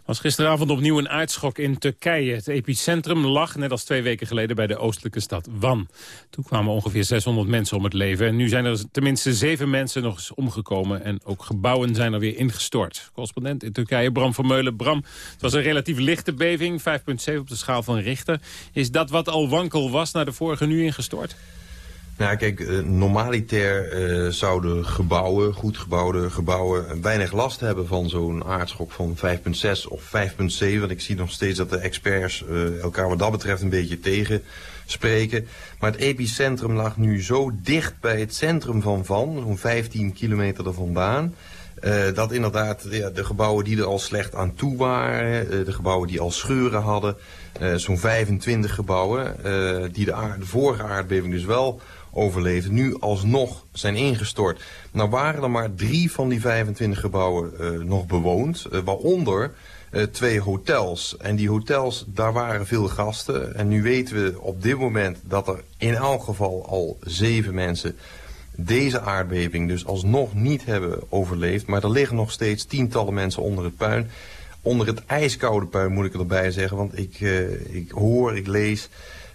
was gisteravond opnieuw een aardschok in Turkije. Het epicentrum lag, net als twee weken geleden, bij de oostelijke stad Van. Toen kwamen ongeveer 600 mensen om het leven. En nu zijn er tenminste zeven mensen nog eens omgekomen. En ook gebouwen zijn er weer ingestort. Correspondent in Turkije, Bram Vermeulen. Bram, het was een relatief lichte beving, 5,7 op de schaal van Richter. Is dat wat al wankel was naar de vorige nu ingestort? Nou, kijk, uh, normaliter uh, zouden gebouwen, goed gebouwde gebouwen, weinig last hebben van zo'n aardschok van 5,6 of 5,7. Want ik zie nog steeds dat de experts elkaar wat dat betreft een beetje tegenspreken. Maar het epicentrum lag nu zo dicht bij het centrum van Van, zo'n 15 kilometer er vandaan. dat inderdaad de gebouwen die er al slecht aan toe waren, de gebouwen die al scheuren hadden, zo'n 25 gebouwen, die de, de vorige aardbeving dus wel overleefden, nu alsnog zijn ingestort. Nou waren er maar drie van die 25 gebouwen uh, nog bewoond, uh, waaronder uh, twee hotels. En die hotels, daar waren veel gasten. En nu weten we op dit moment dat er in elk geval al zeven mensen deze aardbeving dus alsnog niet hebben overleefd. Maar er liggen nog steeds tientallen mensen onder het puin. Onder het ijskoude puin moet ik erbij zeggen. Want ik, ik hoor, ik lees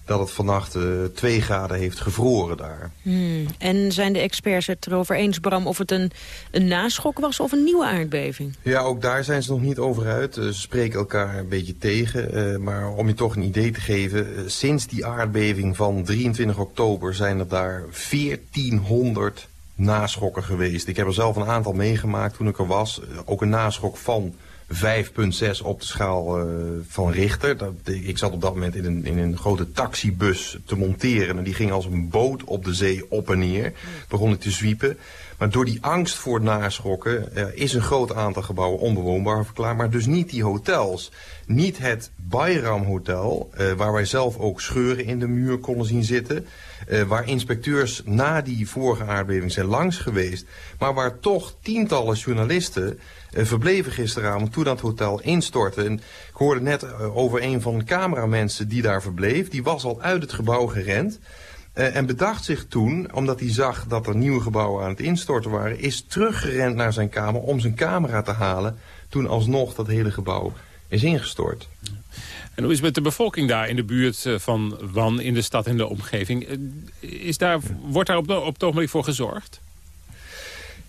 dat het vannacht uh, twee graden heeft gevroren daar. Hmm. En zijn de experts het erover eens, Bram, of het een, een naschok was of een nieuwe aardbeving? Ja, ook daar zijn ze nog niet over uit. Uh, ze spreken elkaar een beetje tegen. Uh, maar om je toch een idee te geven, sinds die aardbeving van 23 oktober zijn er daar 1400 naschokken geweest. Ik heb er zelf een aantal meegemaakt toen ik er was. ook een naschok van 5,6 op de schaal uh, van Richter. Dat, ik zat op dat moment in een, in een grote taxibus te monteren. En die ging als een boot op de zee op en neer. Begon ik te zwiepen. Maar door die angst voor naschokken uh, is een groot aantal gebouwen onbewoonbaar verklaard. Maar dus niet die hotels. Niet het Bayram Hotel, uh, waar wij zelf ook scheuren in de muur konden zien zitten. Uh, waar inspecteurs na die vorige aardbeving zijn langs geweest. Maar waar toch tientallen journalisten uh, verbleven gisteravond toen dat hotel instortte. En ik hoorde net uh, over een van de cameramensen die daar verbleef. Die was al uit het gebouw gerend. En bedacht zich toen, omdat hij zag dat er nieuwe gebouwen aan het instorten waren... is teruggerend naar zijn kamer om zijn camera te halen... toen alsnog dat hele gebouw is ingestort. En hoe is het met de bevolking daar in de buurt van Wan, in de stad en de omgeving? Is daar, wordt daar op, op het ogenblik voor gezorgd?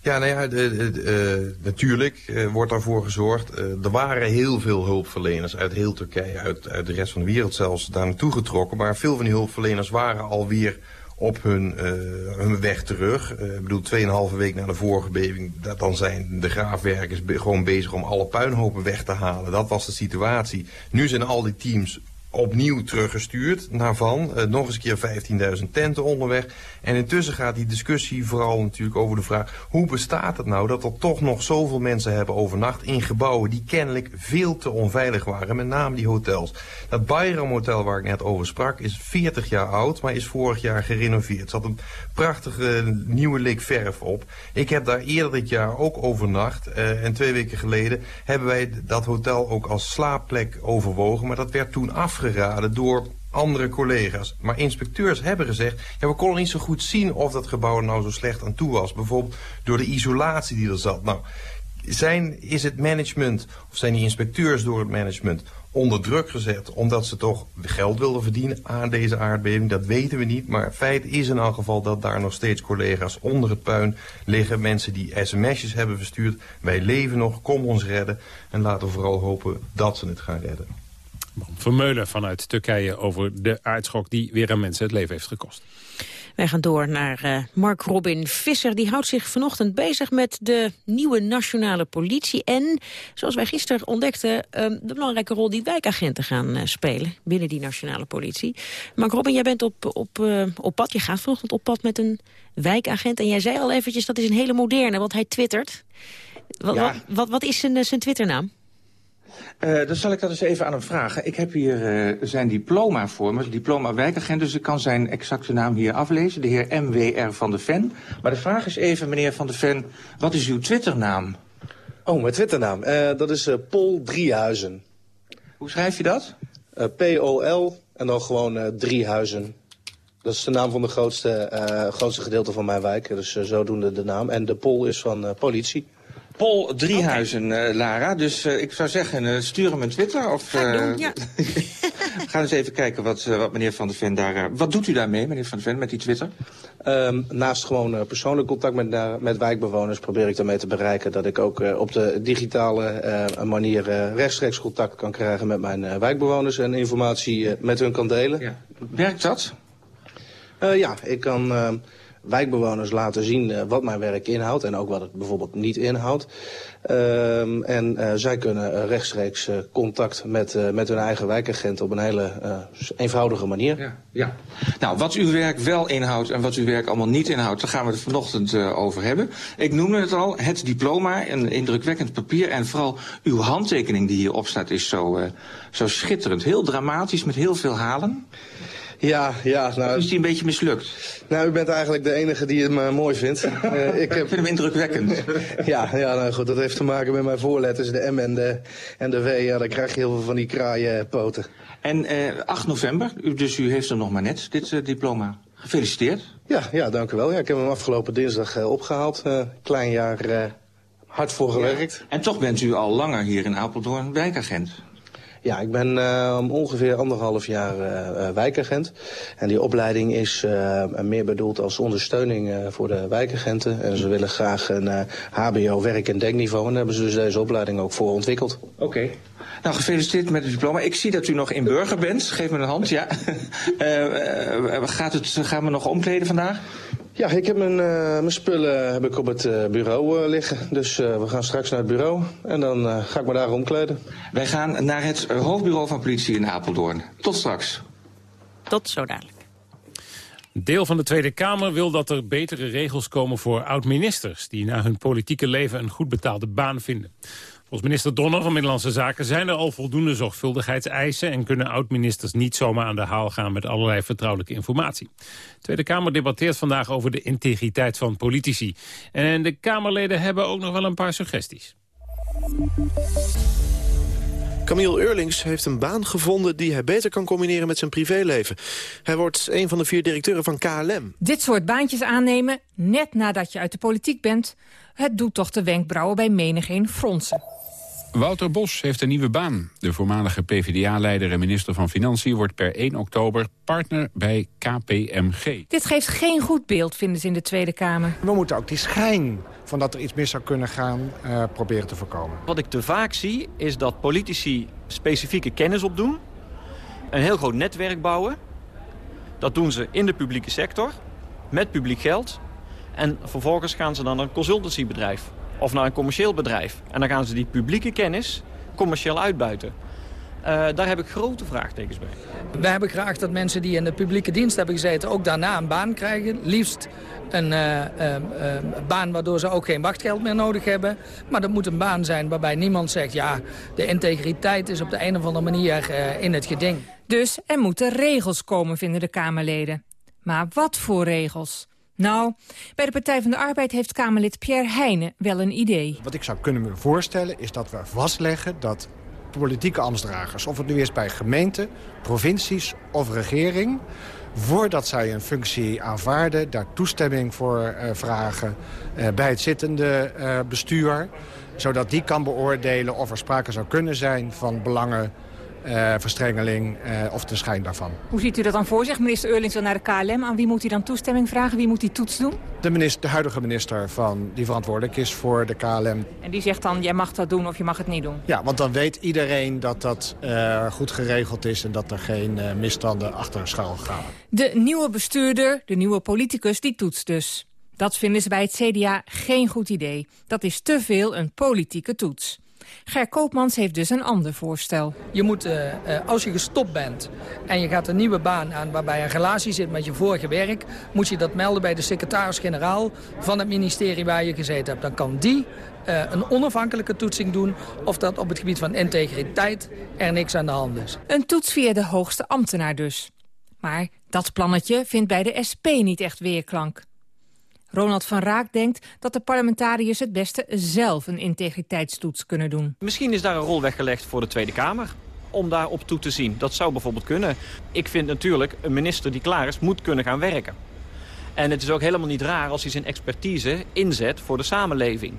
Ja, nou ja, de, uh, natuurlijk wordt daarvoor gezorgd. Er waren heel veel hulpverleners uit heel Turkije, uit, uit de rest van de wereld zelfs, daar naartoe getrokken. Maar veel van die hulpverleners waren alweer op hun, hun weg terug. ik bedoel, 2,5 week na de vorige beving, dat, dan zijn de graafwerkers gewoon bezig om alle puinhopen weg te halen. Dat was de situatie. Nu zijn al die teams opnieuw teruggestuurd naar Van. Uh, nog eens een keer 15.000 tenten onderweg. En intussen gaat die discussie vooral natuurlijk over de vraag... hoe bestaat het nou dat er toch nog zoveel mensen hebben overnacht... in gebouwen die kennelijk veel te onveilig waren. Met name die hotels. Dat Bayram Hotel waar ik net over sprak is 40 jaar oud... maar is vorig jaar gerenoveerd. Er zat een prachtige nieuwe lik verf op. Ik heb daar eerder dit jaar ook overnacht. Uh, en twee weken geleden hebben wij dat hotel ook als slaapplek overwogen. Maar dat werd toen af afgeraden door andere collega's. Maar inspecteurs hebben gezegd... Ja, we konden niet zo goed zien of dat gebouw nou zo slecht aan toe was. Bijvoorbeeld door de isolatie die er zat. Nou, zijn, is het management, of zijn die inspecteurs door het management... onder druk gezet omdat ze toch geld wilden verdienen aan deze aardbeving? Dat weten we niet, maar feit is in elk geval... dat daar nog steeds collega's onder het puin liggen. Mensen die sms'jes hebben verstuurd. Wij leven nog, kom ons redden. En laten we vooral hopen dat ze het gaan redden. Vermeulen vanuit Turkije over de aardschok die weer aan mensen het leven heeft gekost. Wij gaan door naar uh, Mark Robin Visser. Die houdt zich vanochtend bezig met de nieuwe nationale politie. En, zoals wij gisteren ontdekten, uh, de belangrijke rol die wijkagenten gaan uh, spelen binnen die nationale politie. Mark Robin, jij bent op, op, op pad. Je gaat vanochtend op pad met een wijkagent. En jij zei al eventjes, dat is een hele moderne, want hij twittert. Wat, ja. wat, wat, wat is zijn, zijn Twitternaam? Uh, dan zal ik dat eens even aan hem vragen. Ik heb hier uh, zijn diploma voor me, diploma wijkagent, dus ik kan zijn exacte naam hier aflezen. De heer MWR van de Ven. Maar de vraag is even, meneer van de Ven, wat is uw Twitternaam? Oh, mijn Twitternaam? Uh, dat is Pol Driehuizen. Hoe schrijf je dat? P-O-L en dan gewoon Driehuizen. Dat is de naam van de grootste, grootste gedeelte van mijn wijk, dus zodoende de naam. En de Pol is van politie. Pol Driehuizen, okay. uh, Lara. Dus uh, ik zou zeggen, uh, stuur hem een Twitter. Of, doen, ja. Ga eens even kijken wat, wat meneer Van der Ven daar... wat doet u daarmee, meneer Van der Ven, met die Twitter? Um, naast gewoon persoonlijk contact met, met wijkbewoners... probeer ik daarmee te bereiken dat ik ook op de digitale manier... rechtstreeks contact kan krijgen met mijn wijkbewoners... en informatie met hun kan delen. Ja. Werkt dat? ja, ik kan ehm, wijkbewoners laten zien uh, wat mijn werk inhoudt en ook wat het bijvoorbeeld niet inhoudt. Um, en uh, zij kunnen rechtstreeks uh, contact met, met hun eigen wijkagent op een hele eenvoudige manier. Ja, ja. Nou, wat uw werk wel inhoudt en wat uw werk allemaal niet inhoudt, daar gaan we het vanochtend over hebben. Ik noemde het al, het diploma, een indrukwekkend papier en vooral uw handtekening die hierop staat is zo, zo schitterend. Heel dramatisch met heel veel halen. Ja, ja. Nou, is die een beetje mislukt? Nou, u bent eigenlijk de enige die hem uh, mooi vindt. Uh, ik, heb... ik vind hem indrukwekkend. ja, ja nou goed, dat heeft te maken met mijn voorletters, de M en de, en de W. Ja, dan krijg je heel veel van die kraaienpoten. En 8 november, dus u heeft er nog maar net, dit diploma. Gefeliciteerd. Ja, ja, dank u wel. Ja, ik heb hem afgelopen dinsdag opgehaald. klein jaar hard voor gewerkt. Ja. En toch bent u al langer hier in Apeldoorn wijkagent. Ja, ik ben uh, ongeveer anderhalf jaar uh, wijkagent. En die opleiding is meer bedoeld als ondersteuning voor de wijkagenten. En ze willen graag een hbo werk- en denkniveau. En daar hebben ze dus deze opleiding ook voor ontwikkeld. Oké. Nou, gefeliciteerd met het diploma. Ik zie dat u nog in burger bent. Geef me een hand, ja. gaat het, gaan we nog omkleden vandaag? Ja, ik heb mijn, uh, mijn spullen heb ik op het uh, bureau uh, liggen. Dus we gaan straks naar het bureau en dan ga ik me daar omkleden. Wij gaan naar het hoofdbureau van politie in Apeldoorn. Tot straks. Tot zo dadelijk. Deel van de Tweede Kamer wil dat er betere regels komen voor oud-ministers... die na hun politieke leven een goed betaalde baan vinden. Volgens minister Donner van Middellandse Zaken zijn er al voldoende zorgvuldigheidseisen... en kunnen oud-ministers niet zomaar aan de haal gaan met allerlei vertrouwelijke informatie. De Tweede Kamer debatteert vandaag over de integriteit van politici. En de Kamerleden hebben ook nog wel een paar suggesties. Camille Eurlings heeft een baan gevonden die hij beter kan combineren met zijn privéleven. Hij wordt een van de vier directeuren van KLM. Dit soort baantjes aannemen, net nadat je uit de politiek bent... het doet toch de wenkbrauwen bij menigeen fronsen. Wouter Bos heeft een nieuwe baan. De voormalige PvdA-leider en minister van Financiën wordt per 1 oktober partner bij KPMG. Dit geeft geen goed beeld, vinden ze in de Tweede Kamer. We moeten ook die schijn van dat er iets mis zou kunnen gaan uh, proberen te voorkomen. Wat ik te vaak zie is dat politici specifieke kennis opdoen. Een heel groot netwerk bouwen. Dat doen ze in de publieke sector, met publiek geld. En vervolgens gaan ze dan naar een consultancybedrijf of naar een commercieel bedrijf. En dan gaan ze die publieke kennis commercieel uitbuiten. Uh, daar heb ik grote vraagtekens bij. We hebben graag dat mensen die in de publieke dienst hebben gezeten... ook daarna een baan krijgen. Liefst een uh, uh, baan waardoor ze ook geen wachtgeld meer nodig hebben. Maar dat moet een baan zijn waarbij niemand zegt... ja, de integriteit is op de een of andere manier in het geding. Dus er moeten regels komen, vinden de Kamerleden. Maar wat voor regels? Nou, bij de Partij van de Arbeid heeft Kamerlid Pierre Heijnen wel een idee. Wat ik zou kunnen voorstellen is dat we vastleggen dat politieke ambtsdragers... of het nu is bij gemeenten, provincies of regering... voordat zij een functie aanvaarden, daar toestemming voor uh, vragen... Uh, bij het zittende uh, bestuur, zodat die kan beoordelen of er sprake zou kunnen zijn van belangen verstrengeling uh, of de schijn daarvan. Hoe ziet u dat dan voor zich? Minister Eurlings wil naar de KLM. Aan wie moet hij dan toestemming vragen? Wie moet die toets doen? De, minister, de huidige minister van, die verantwoordelijk is voor de KLM. En die zegt dan, jij mag dat doen of je mag het niet doen? Ja, want dan weet iedereen dat dat uh, goed geregeld is... en dat er geen misstanden achter schuil gaan. De nieuwe bestuurder, de nieuwe politicus, die toetst dus. Dat vinden ze bij het CDA geen goed idee. Dat is te veel een politieke toets. Ger Koopmans heeft dus een ander voorstel. Je moet, uh, als je gestopt bent en je gaat een nieuwe baan aan... waarbij een relatie zit met je vorige werk... moet je dat melden bij de secretaris-generaal van het ministerie waar je gezeten hebt. Dan kan die uh, een onafhankelijke toetsing doen... of dat op het gebied van integriteit er niks aan de hand is. Een toets via de hoogste ambtenaar dus. Maar dat plannetje vindt bij de SP niet echt weerklank. Ronald van Raak denkt dat de parlementariërs het beste zelf een integriteitstoets kunnen doen. Misschien is daar een rol weggelegd voor de Tweede Kamer om daar op toe te zien. Dat zou bijvoorbeeld kunnen. Ik vind natuurlijk, een minister die klaar is, moet kunnen gaan werken. En het is ook helemaal niet raar als hij zijn expertise inzet voor de samenleving.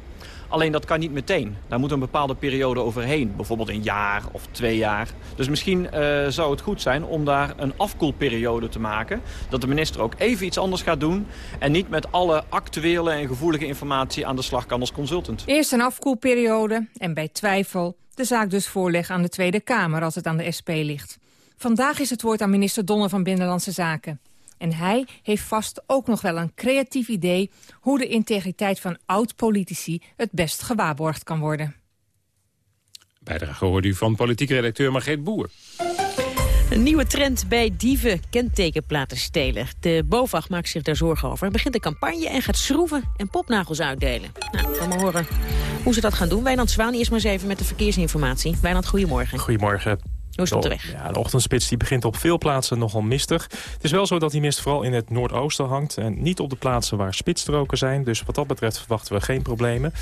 Alleen dat kan niet meteen. Daar moet een bepaalde periode overheen. Bijvoorbeeld een jaar of twee jaar. Dus misschien uh, zou het goed zijn om daar een afkoelperiode te maken. Dat de minister ook even iets anders gaat doen. En niet met alle actuele en gevoelige informatie aan de slag kan als consultant. Eerst een afkoelperiode en bij twijfel de zaak dus voorleggen aan de Tweede Kamer als het aan de SP ligt. Vandaag is het woord aan minister Donner van Binnenlandse Zaken. En hij heeft vast ook nog wel een creatief idee... hoe de integriteit van oud-politici het best gewaarborgd kan worden. Bijdrage hoorde u van politieke redacteur Margreet Boer. Een nieuwe trend bij dieven kentekenplaten stelen. De BOVAG maakt zich daar zorgen over. begint een campagne en gaat schroeven en popnagels uitdelen. Nou, gaan we horen hoe ze dat gaan doen. Wijnand Zwaan, eerst maar eens even met de verkeersinformatie. Wijnand, goedemorgen. Goedemorgen. Hoe is het op de weg? Ja, de ochtendspits die begint op veel plaatsen nogal mistig. Het is wel zo dat die mist vooral in het noordoosten hangt... en niet op de plaatsen waar spitsstroken zijn. Dus wat dat betreft verwachten we geen problemen.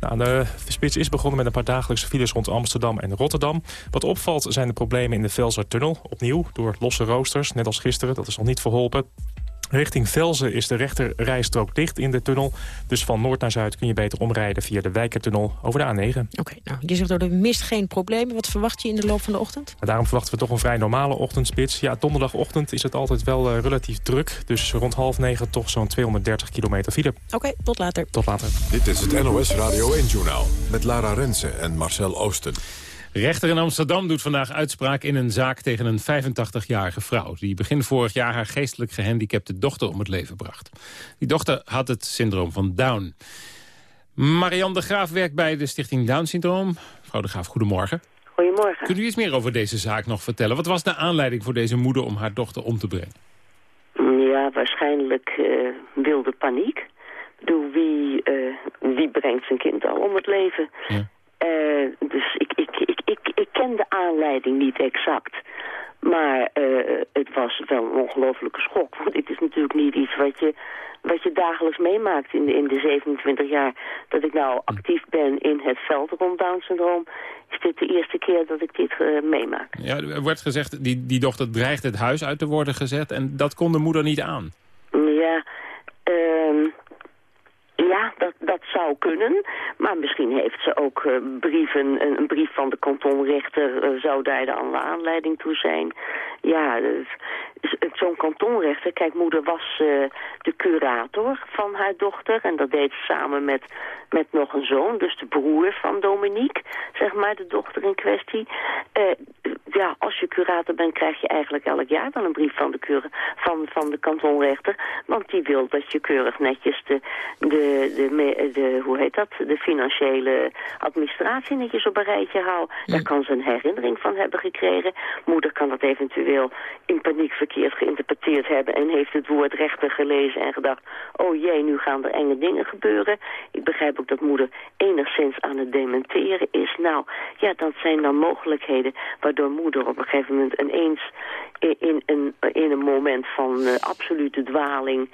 Nou, de spits is begonnen met een paar dagelijkse files rond Amsterdam en Rotterdam. Wat opvalt zijn de problemen in de Velsertunnel. Opnieuw door losse roosters, net als gisteren. Dat is nog niet verholpen. Richting Velzen is de rechter rijstrook dicht in de tunnel. Dus van noord naar zuid kun je beter omrijden via de Wijkertunnel over de A9. Oké, nou, je zegt door de mist geen problemen. Wat verwacht je in de loop van de ochtend? Daarom verwachten we toch een vrij normale ochtendspits. Ja, donderdagochtend is het altijd wel uh, relatief druk. Dus rond half negen toch zo'n 230 kilometer file. Oké, tot later. Tot later. Dit is het NOS Radio 1-journaal met Lara Rensen en Marcel Oosten. Rechter in Amsterdam doet vandaag uitspraak in een zaak tegen een 85-jarige vrouw... die begin vorig jaar haar geestelijk gehandicapte dochter om het leven bracht. Die dochter had het syndroom van Down. Marianne de Graaf werkt bij de stichting Down Syndroom. Mevrouw de Graaf, goedemorgen. Goedemorgen. Kunt u iets meer over deze zaak nog vertellen? Wat was de aanleiding voor deze moeder om haar dochter om te brengen? Ja, waarschijnlijk uh, wilde paniek. Doe wie, uh, wie brengt zijn kind al om het leven? Ja. Uh, dus ik, ik, ik, ik, ik ken de aanleiding niet exact. Maar uh, het was wel een ongelofelijke schok. Want dit is natuurlijk niet iets wat je, wat je dagelijks meemaakt in de, in de 27 jaar dat ik nou actief ben in het veld rond Down syndroom. Is dit de eerste keer dat ik dit uh, meemaak. Ja, er werd gezegd, die, die dochter dreigt het huis uit te worden gezet en dat kon de moeder niet aan. Ja, ehm ja, dat, dat zou kunnen. Maar misschien heeft ze ook uh, brieven, een, brief van de kantonrechter uh, zou daar de aanleiding toe zijn. Ja, dus, zo'n kantonrechter, kijk, moeder was de curator van haar dochter. En dat deed ze samen met, met nog een zoon, dus de broer van Dominique, zeg maar, de dochter in kwestie. ja, als je curator bent, krijg je eigenlijk elk jaar dan een brief van de, cura van, van de kantonrechter. Want die wil dat je keurig netjes de, de de, de, hoe heet dat, de financiële administratie netjes op een rijtje hou. Daar kan ze een herinnering van hebben gekregen. Moeder kan dat eventueel in paniek verkeerd geïnterpreteerd hebben en heeft het woord rechter gelezen en gedacht, oh jee, nu gaan er enge dingen gebeuren. Ik begrijp ook dat moeder enigszins aan het dementeren is. Nou, ja, dat zijn dan mogelijkheden waardoor moeder op een gegeven moment ineens in, in, in, in een moment van uh, absolute dwaling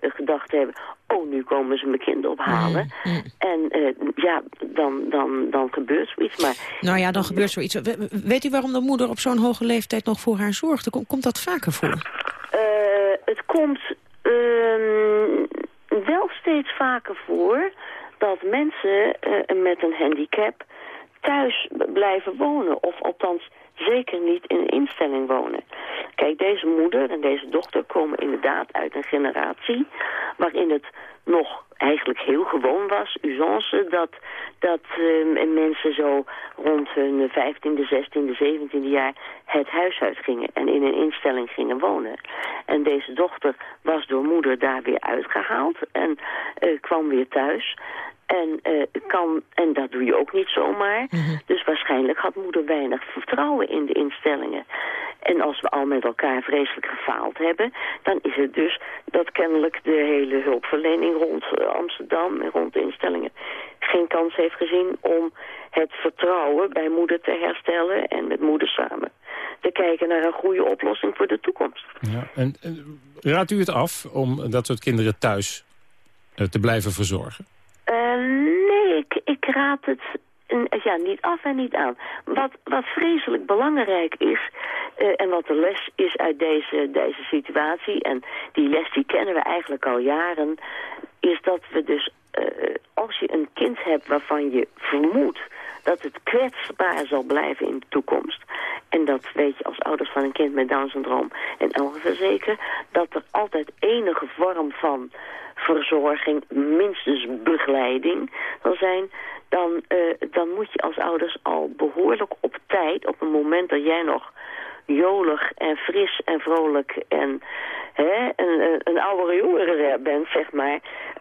gedacht hebben... oh, nu komen ze mijn kind ophalen. Mm, mm. En uh, ja, dan, dan, dan gebeurt zoiets. Maar, nou ja, dan gebeurt zoiets. weet u waarom de moeder op zo'n hoge leeftijd nog voor haar zorgt? Komt, komt dat vaker voor? het komt ehm, wel steeds vaker voor... dat mensen met een handicap thuis blijven wonen. Of althans zeker niet in een instelling wonen. Kijk, deze moeder en deze dochter komen inderdaad uit een generatie... waarin het nog eigenlijk heel gewoon was, usance, dat, dat uh, mensen zo rond hun 15e, 16e, 17e jaar het huis uitgingen en in een instelling gingen wonen. En deze dochter was door moeder daar weer uitgehaald en uh, kwam weer thuis. En, uh, kan, en dat doe je ook niet zomaar. Mm -hmm. Dus waarschijnlijk had moeder weinig vertrouwen in de instellingen. En als we al met elkaar vreselijk gefaald hebben... dan is het dus dat kennelijk de hele hulpverlening rond Amsterdam... en rond de instellingen geen kans heeft gezien om het vertrouwen bij moeder te herstellen... en met moeder samen te kijken naar een goede oplossing voor de toekomst. Ja, en, en raadt u het af om dat soort kinderen thuis uh, te blijven verzorgen? Nee, ik, ik raad het ja, niet af en niet aan. Wat, wat vreselijk belangrijk is, uh, en wat de les is uit deze, deze situatie... en die les die kennen we eigenlijk al jaren... is dat we dus, uh, als je een kind hebt waarvan je vermoedt dat het kwetsbaar zal blijven in de toekomst. En dat weet je als ouders van een kind met Down-syndroom en elk zeker... dat er altijd enige vorm van verzorging, minstens begeleiding zal zijn... Dan, uh, dan moet je als ouders al behoorlijk op tijd, op een moment dat jij nog jolig en fris en vrolijk en hè, een, een jongere bent, zeg maar,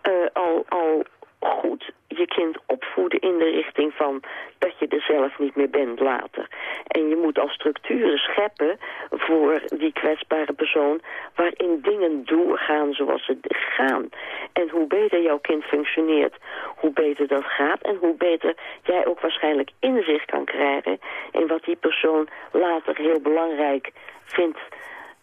uh, al, al goed je kind opvoeden in de richting van dat je er zelf niet meer bent later. En je moet al structuren scheppen voor die kwetsbare persoon waarin dingen doorgaan zoals ze gaan. En hoe beter jouw kind functioneert, hoe beter dat gaat en hoe beter jij ook waarschijnlijk inzicht kan krijgen in wat die persoon later heel belangrijk vindt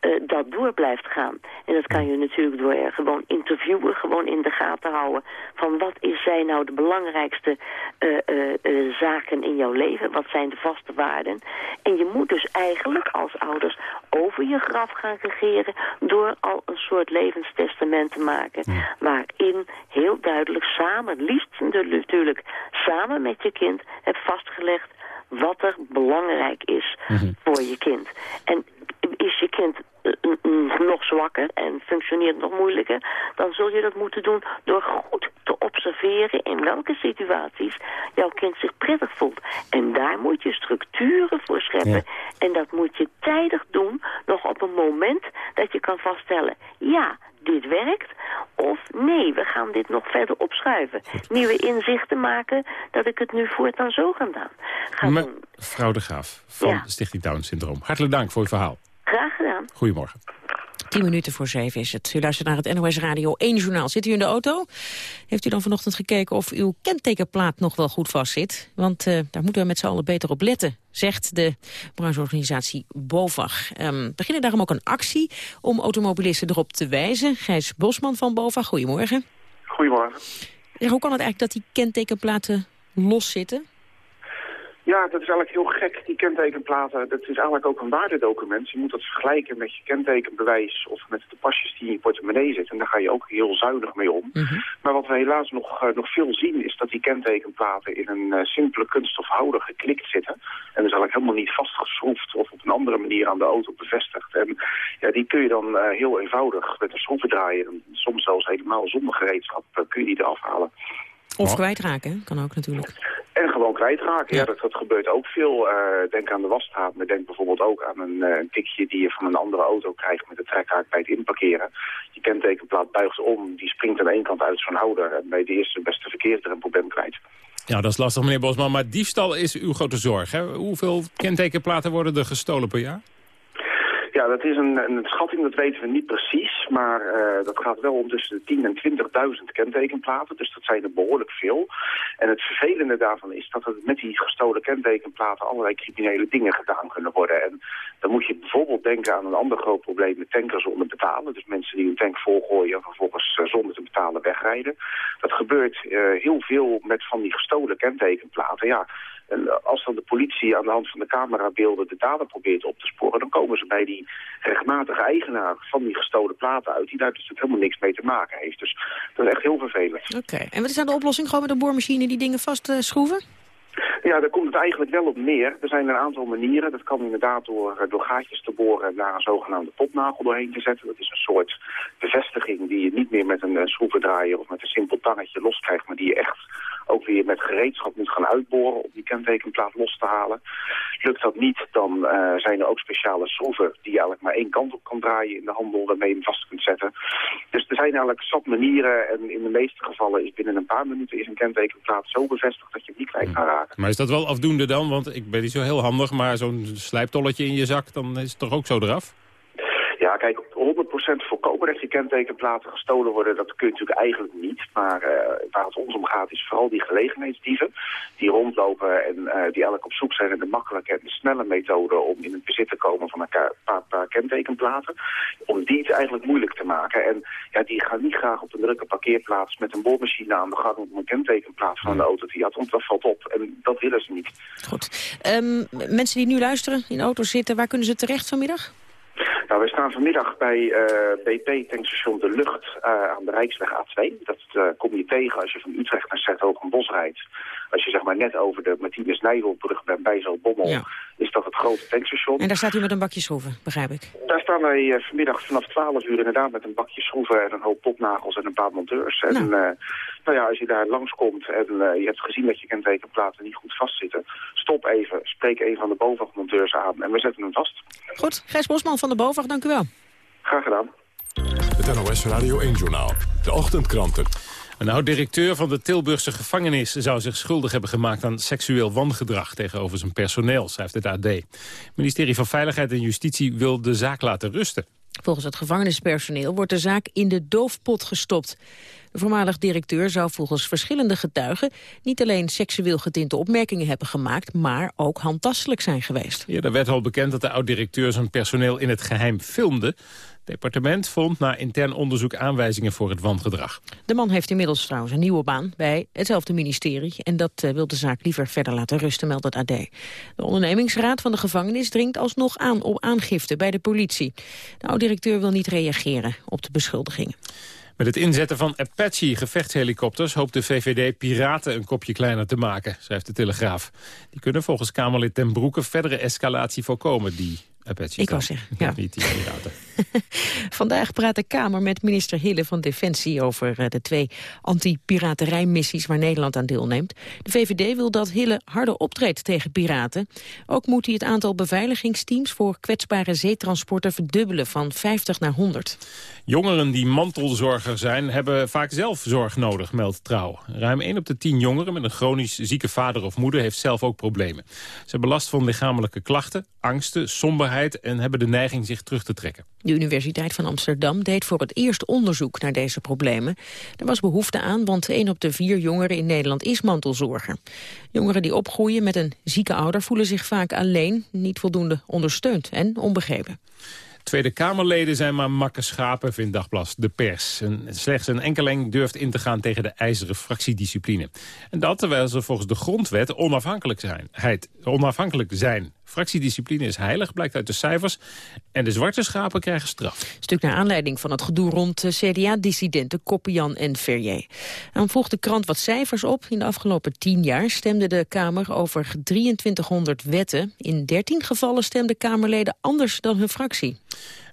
uh, dat door blijft gaan. En dat kan je natuurlijk door er gewoon interviewen, gewoon in de gaten houden... van wat is zij nou de belangrijkste uh, uh, zaken in jouw leven? Wat zijn de vaste waarden? En je moet dus eigenlijk als ouders over je graf gaan regeren... door al een soort levenstestament te maken... waarin heel duidelijk samen, liefst natuurlijk samen met je kind... hebt vastgelegd wat er belangrijk is mhm. voor je kind. En is je kind eh, nog zwakker en functioneert nog moeilijker... dan zul je dat moeten doen door goed te observeren... in welke situaties jouw kind zich prettig voelt. En daar moet je structuren voor scheppen. En dat moet je tijdig doen, nog op een moment dat je kan vaststellen... ja, dit werkt. Of nee, we gaan dit nog verder opschuiven. Nieuwe inzichten maken dat ik het nu voortaan zo ga doen. Mevrouw de Graaf van Stichting Down Syndroom. Hartelijk dank voor uw verhaal. Goedemorgen. Tien minuten voor zeven is het. U luistert naar het NOS Radio 1 journaal. Zit u in de auto? Heeft u dan vanochtend gekeken of uw kentekenplaat nog wel goed vastzit? Want uh, daar moeten we met z'n allen beter op letten, zegt de brancheorganisatie BOVAG. Um, beginnen daarom ook een actie om automobilisten erop te wijzen. Gijs Bosman van BOVAG, goedemorgen. Goedemorgen. Ja, hoe kan het eigenlijk dat die kentekenplaten los zitten? Ja, dat is eigenlijk heel gek, die kentekenplaten. Dat is eigenlijk ook een waardedocument. Je moet dat vergelijken met je kentekenbewijs of met de pasjes die in je portemonnee zitten. En daar ga je ook heel zuinig mee om. Mhm. Maar wat we helaas nog, uh, nog veel zien is dat die kentekenplaten in een uh, simpele kunststofhouder geklikt zitten. En dus eigenlijk helemaal niet vastgeschroefd of op een andere manier aan de auto bevestigd. En ja, die kun je dan uh, heel eenvoudig met een schroevendraaier, soms zelfs helemaal zonder gereedschap, kun je die eraf halen. Of kwijtraken, kan ook natuurlijk. En gewoon kwijtraken, ja, dat, dat gebeurt ook veel. Uh, denk aan de wasstraat, maar denk bijvoorbeeld ook aan een, uh, een, tikje die je van een andere auto krijgt met de trekhaak bij het inparkeren. Je kentekenplaat buigt om, die springt aan de ene kant uit zo'n houder en bij de eerste beste verkeer er een probleem kwijt. Ja, dat is lastig meneer Bosman, maar diefstal is uw grote zorg. Hè? Hoeveel kentekenplaten worden er gestolen per jaar? Ja, dat is een, een, schatting, dat weten we niet precies. Maar uh, dat gaat wel om tussen de 10.000 en 20.000 kentekenplaten. Dus dat zijn er behoorlijk veel. En het vervelende daarvan is dat er met die gestolen kentekenplaten allerlei criminele dingen gedaan kunnen worden. En dan moet je bijvoorbeeld denken aan een ander groot probleem met tankers zonder betalen. Dus mensen die een tank volgooien en vervolgens uh, zonder te betalen wegrijden. Dat gebeurt uh, heel veel met van die gestolen kentekenplaten. Ja, en als dan de politie aan de hand van de camerabeelden de dader probeert op te sporen... dan komen ze bij die rechtmatige eigenaar van die gestolen platen uit... die daar dus helemaal niks mee te maken heeft. Dus dat is echt heel vervelend. Oké, en wat is dan de oplossing? Gewoon met een boormachine die dingen vastschroeven? Uh, ja, daar komt het eigenlijk wel op neer. Er zijn een aantal manieren. Dat kan inderdaad door, eh, door gaatjes te boren en daar een zogenaamde popnagel doorheen te zetten. Dat is een soort bevestiging die je niet meer met een, een schroevendraaier of met een simpel tangetje loskrijgt, maar die je echt ook weer met gereedschap moet gaan uitboren om die kentekenplaat los te halen. Lukt dat niet, dan uh, zijn er ook speciale schroeven die je eigenlijk maar één kant op kan draaien in de handel waarmee je hem vast kunt zetten. Dus er zijn eigenlijk zat manieren en in de meeste gevallen is binnen een paar minuten is een kentekenplaat zo bevestigd dat je hem niet kwijt kan raken. Maar is dat wel afdoende dan? Want ik ben niet zo heel handig, maar zo'n slijptolletje in je zak, dan is het toch ook zo eraf? Ja, kijk, 100% voorkomen dat je kentekenplaten gestolen worden, dat kun je natuurlijk eigenlijk niet. Maar uh, waar het ons om gaat is vooral die gelegenheidsdieven die rondlopen en uh, die eigenlijk op zoek zijn naar de makkelijke en de snelle methode om in het bezit te komen van een paar, paar, kentekenplaten. Om die het eigenlijk moeilijk te maken. En ja, die gaan niet graag op een drukke parkeerplaats met een boormachine aan de gang om een kentekenplaat van de auto te jatten, want dat valt op. En dat willen ze niet. Goed. Um, mensen die nu luisteren, in de auto zitten, waar kunnen ze terecht vanmiddag? Nou, wij staan vanmiddag bij uh, BP tankstation De Lucht uh, aan de Rijksweg A2. Dat uh, kom je tegen als je van Utrecht naar Bos rijdt. Als je zeg maar net over de Martinus Nijholdbrug bent bij Zo'n ja. is dat het grote tankstation. En daar staat u met een bakje schroeven, begrijp ik? Daar staan wij vanmiddag vanaf 12 uur inderdaad met een bakje schroeven en een hoop popnagels en een paar monteurs. Nou. En nou ja, als je daar langskomt en je hebt gezien dat je kentekenplaten niet goed vastzitten, stop even, spreek een van de bovenmonteurs aan en we zetten hem vast. Goed, Gijs Bosman van de BOVAG, dank u wel. Graag gedaan. Het NOS Radio 1-journaal. De ochtendkranten. Een oud-directeur van de Tilburgse gevangenis zou zich schuldig hebben gemaakt aan seksueel wangedrag tegenover zijn personeel, schrijft het AD. Het ministerie van Veiligheid en Justitie wil de zaak laten rusten. Volgens het gevangenispersoneel wordt de zaak in de doofpot gestopt. De voormalig directeur zou volgens verschillende getuigen niet alleen seksueel getinte opmerkingen hebben gemaakt, maar ook handtastelijk zijn geweest. Ja, er werd al bekend dat de oud-directeur zijn personeel in het geheim filmde. Het departement vond na intern onderzoek aanwijzingen voor het wangedrag. De man heeft inmiddels trouwens een nieuwe baan bij hetzelfde ministerie. En dat uh, wil de zaak liever verder laten rusten, meldt het AD. De ondernemingsraad van de gevangenis dringt alsnog aan op aangifte bij de politie. De oud-directeur wil niet reageren op de beschuldigingen. Met het inzetten van Apache-gevechtshelikopters hoopt de VVD piraten een kopje kleiner te maken, schrijft de Telegraaf. Die kunnen volgens Kamerlid ten Broeke verdere escalatie voorkomen, die Apache. Ik wou zeggen, ja. Niet die piraten. Vandaag praat de Kamer met minister Hille van Defensie over eh, de twee anti-piraterijmissies waar Nederland aan deelneemt. De VVD wil dat Hille harder optreedt tegen piraten. Ook moet hij het aantal beveiligingsteams voor kwetsbare zeetransporten verdubbelen van 50 naar 100. Jongeren die mantelzorger zijn, hebben vaak zelf zorg nodig, meldt Trouw. Ruim 1 op de 10 jongeren met een chronisch zieke vader of moeder heeft zelf ook problemen. Ze hebben last van lichamelijke klachten, angsten, somberheid en hebben de neiging zich terug te trekken. De Universiteit van Amsterdam deed voor het eerst onderzoek naar deze problemen. Er was behoefte aan, want 1 op de 4 jongeren in Nederland is mantelzorger. Jongeren die opgroeien met een zieke ouder voelen zich vaak alleen, niet voldoende ondersteund en onbegrepen. Tweede Kamerleden zijn maar makke schapen, vindt Dagblad De Pers. En slechts een enkeling durft in te gaan tegen de ijzeren fractiediscipline. En dat terwijl ze volgens de grondwet onafhankelijk zijn. onafhankelijk zijn. Fractiediscipline is heilig, blijkt uit de cijfers. En de zwarte schapen krijgen straf. Stuk naar aanleiding van het gedoe rond CDA-dissidenten Koppian en Verrier. Dan volgt de krant wat cijfers op. In de afgelopen tien jaar stemde de Kamer over 2300 wetten. In 13 gevallen stemden Kamerleden anders dan hun fractie.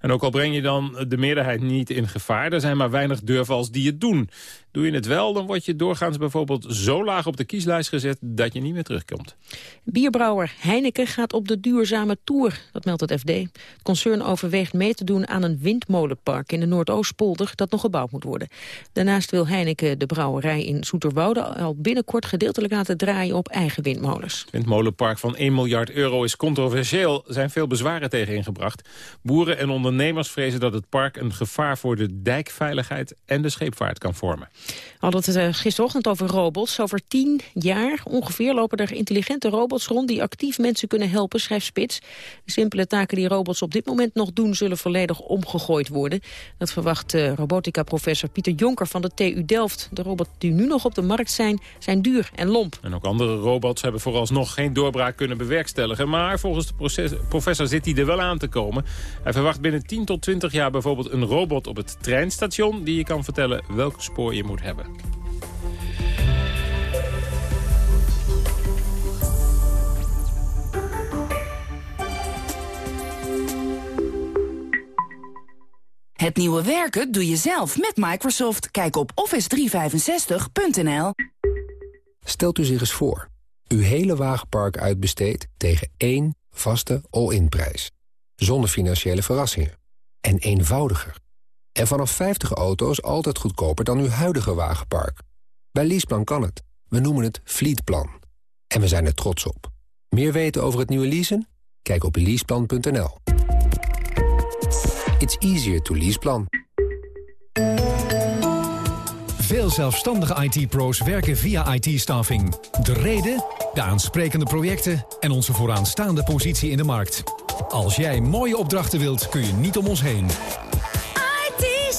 En ook al breng je dan de meerderheid niet in gevaar... er zijn maar weinig durvals die het doen. Doe je het wel, dan word je doorgaans bijvoorbeeld zo laag op de kieslijst gezet... dat je niet meer terugkomt. Bierbrouwer Heineken gaat op de duurzame tour, dat meldt het FD. Het concern overweegt mee te doen aan een windmolenpark in de Noordoostpolder... dat nog gebouwd moet worden. Daarnaast wil Heineken de brouwerij in Zoeterwoude... al binnenkort gedeeltelijk laten draaien op eigen windmolens. Het windmolenpark van 1 miljard euro is controversieel. Er zijn veel bezwaren tegen ingebracht. Boeren en ondernemers vrezen dat het park een gevaar voor de dijkveiligheid en de scheepvaart kan vormen. We hadden het uh, gisterochtend over robots. Over tien jaar ongeveer lopen er intelligente robots rond... die actief mensen kunnen helpen, schrijft Spits. De simpele taken die robots op dit moment nog doen... zullen volledig omgegooid worden. Dat verwacht uh, robotica-professor Pieter Jonker van de TU Delft. De robots die nu nog op de markt zijn, zijn duur en lomp. En ook andere robots hebben vooralsnog geen doorbraak kunnen bewerkstelligen. Maar volgens de professor zit hij er wel aan te komen. Hij verwacht binnen 10 tot 20 jaar bijvoorbeeld een robot op het treinstation... die je kan vertellen welk spoor je moet hebben. Het nieuwe werken doe je zelf met Microsoft. Kijk op office365.nl. Stelt u zich eens voor. Uw hele wagenpark uitbesteedt tegen één vaste all-in prijs. Zonder financiële verrassingen. En eenvoudiger. En vanaf 50 auto's altijd goedkoper dan uw huidige wagenpark. Bij Leaseplan kan het. We noemen het Fleetplan. En we zijn er trots op. Meer weten over het nieuwe leasen? Kijk op leaseplan.nl. It's easier to leaseplan. Veel zelfstandige IT-pro's werken via IT-staffing. De reden, de aansprekende projecten en onze vooraanstaande positie in de markt. Als jij mooie opdrachten wilt, kun je niet om ons heen.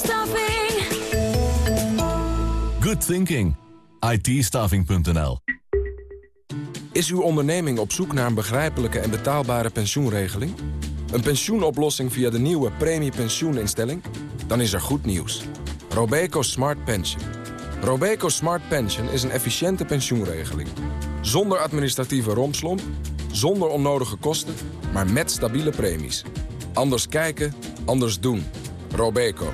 IT-staffing. Good thinking. it Is uw onderneming op zoek naar een begrijpelijke en betaalbare pensioenregeling? Een pensioenoplossing via de nieuwe premiepensioeninstelling? Dan is er goed nieuws. Robeco Smart Pension. Robeco Smart Pension is een efficiënte pensioenregeling. Zonder administratieve rompslomp, zonder onnodige kosten, maar met stabiele premies. Anders kijken, anders doen. Robeco,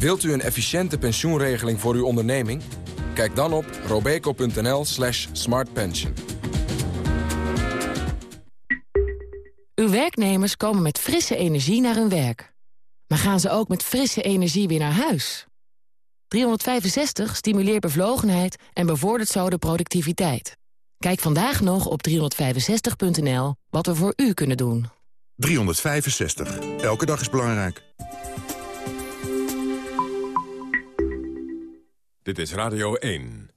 Wilt u een efficiënte pensioenregeling voor uw onderneming? Kijk dan op robeco.nl slash smartpension. Uw werknemers komen met frisse energie naar hun werk. Maar gaan ze ook met frisse energie weer naar huis? 365 stimuleert bevlogenheid en bevordert zo de productiviteit. Kijk vandaag nog op 365.nl wat we voor u kunnen doen. 365. Elke dag is belangrijk. Dit is Radio 1.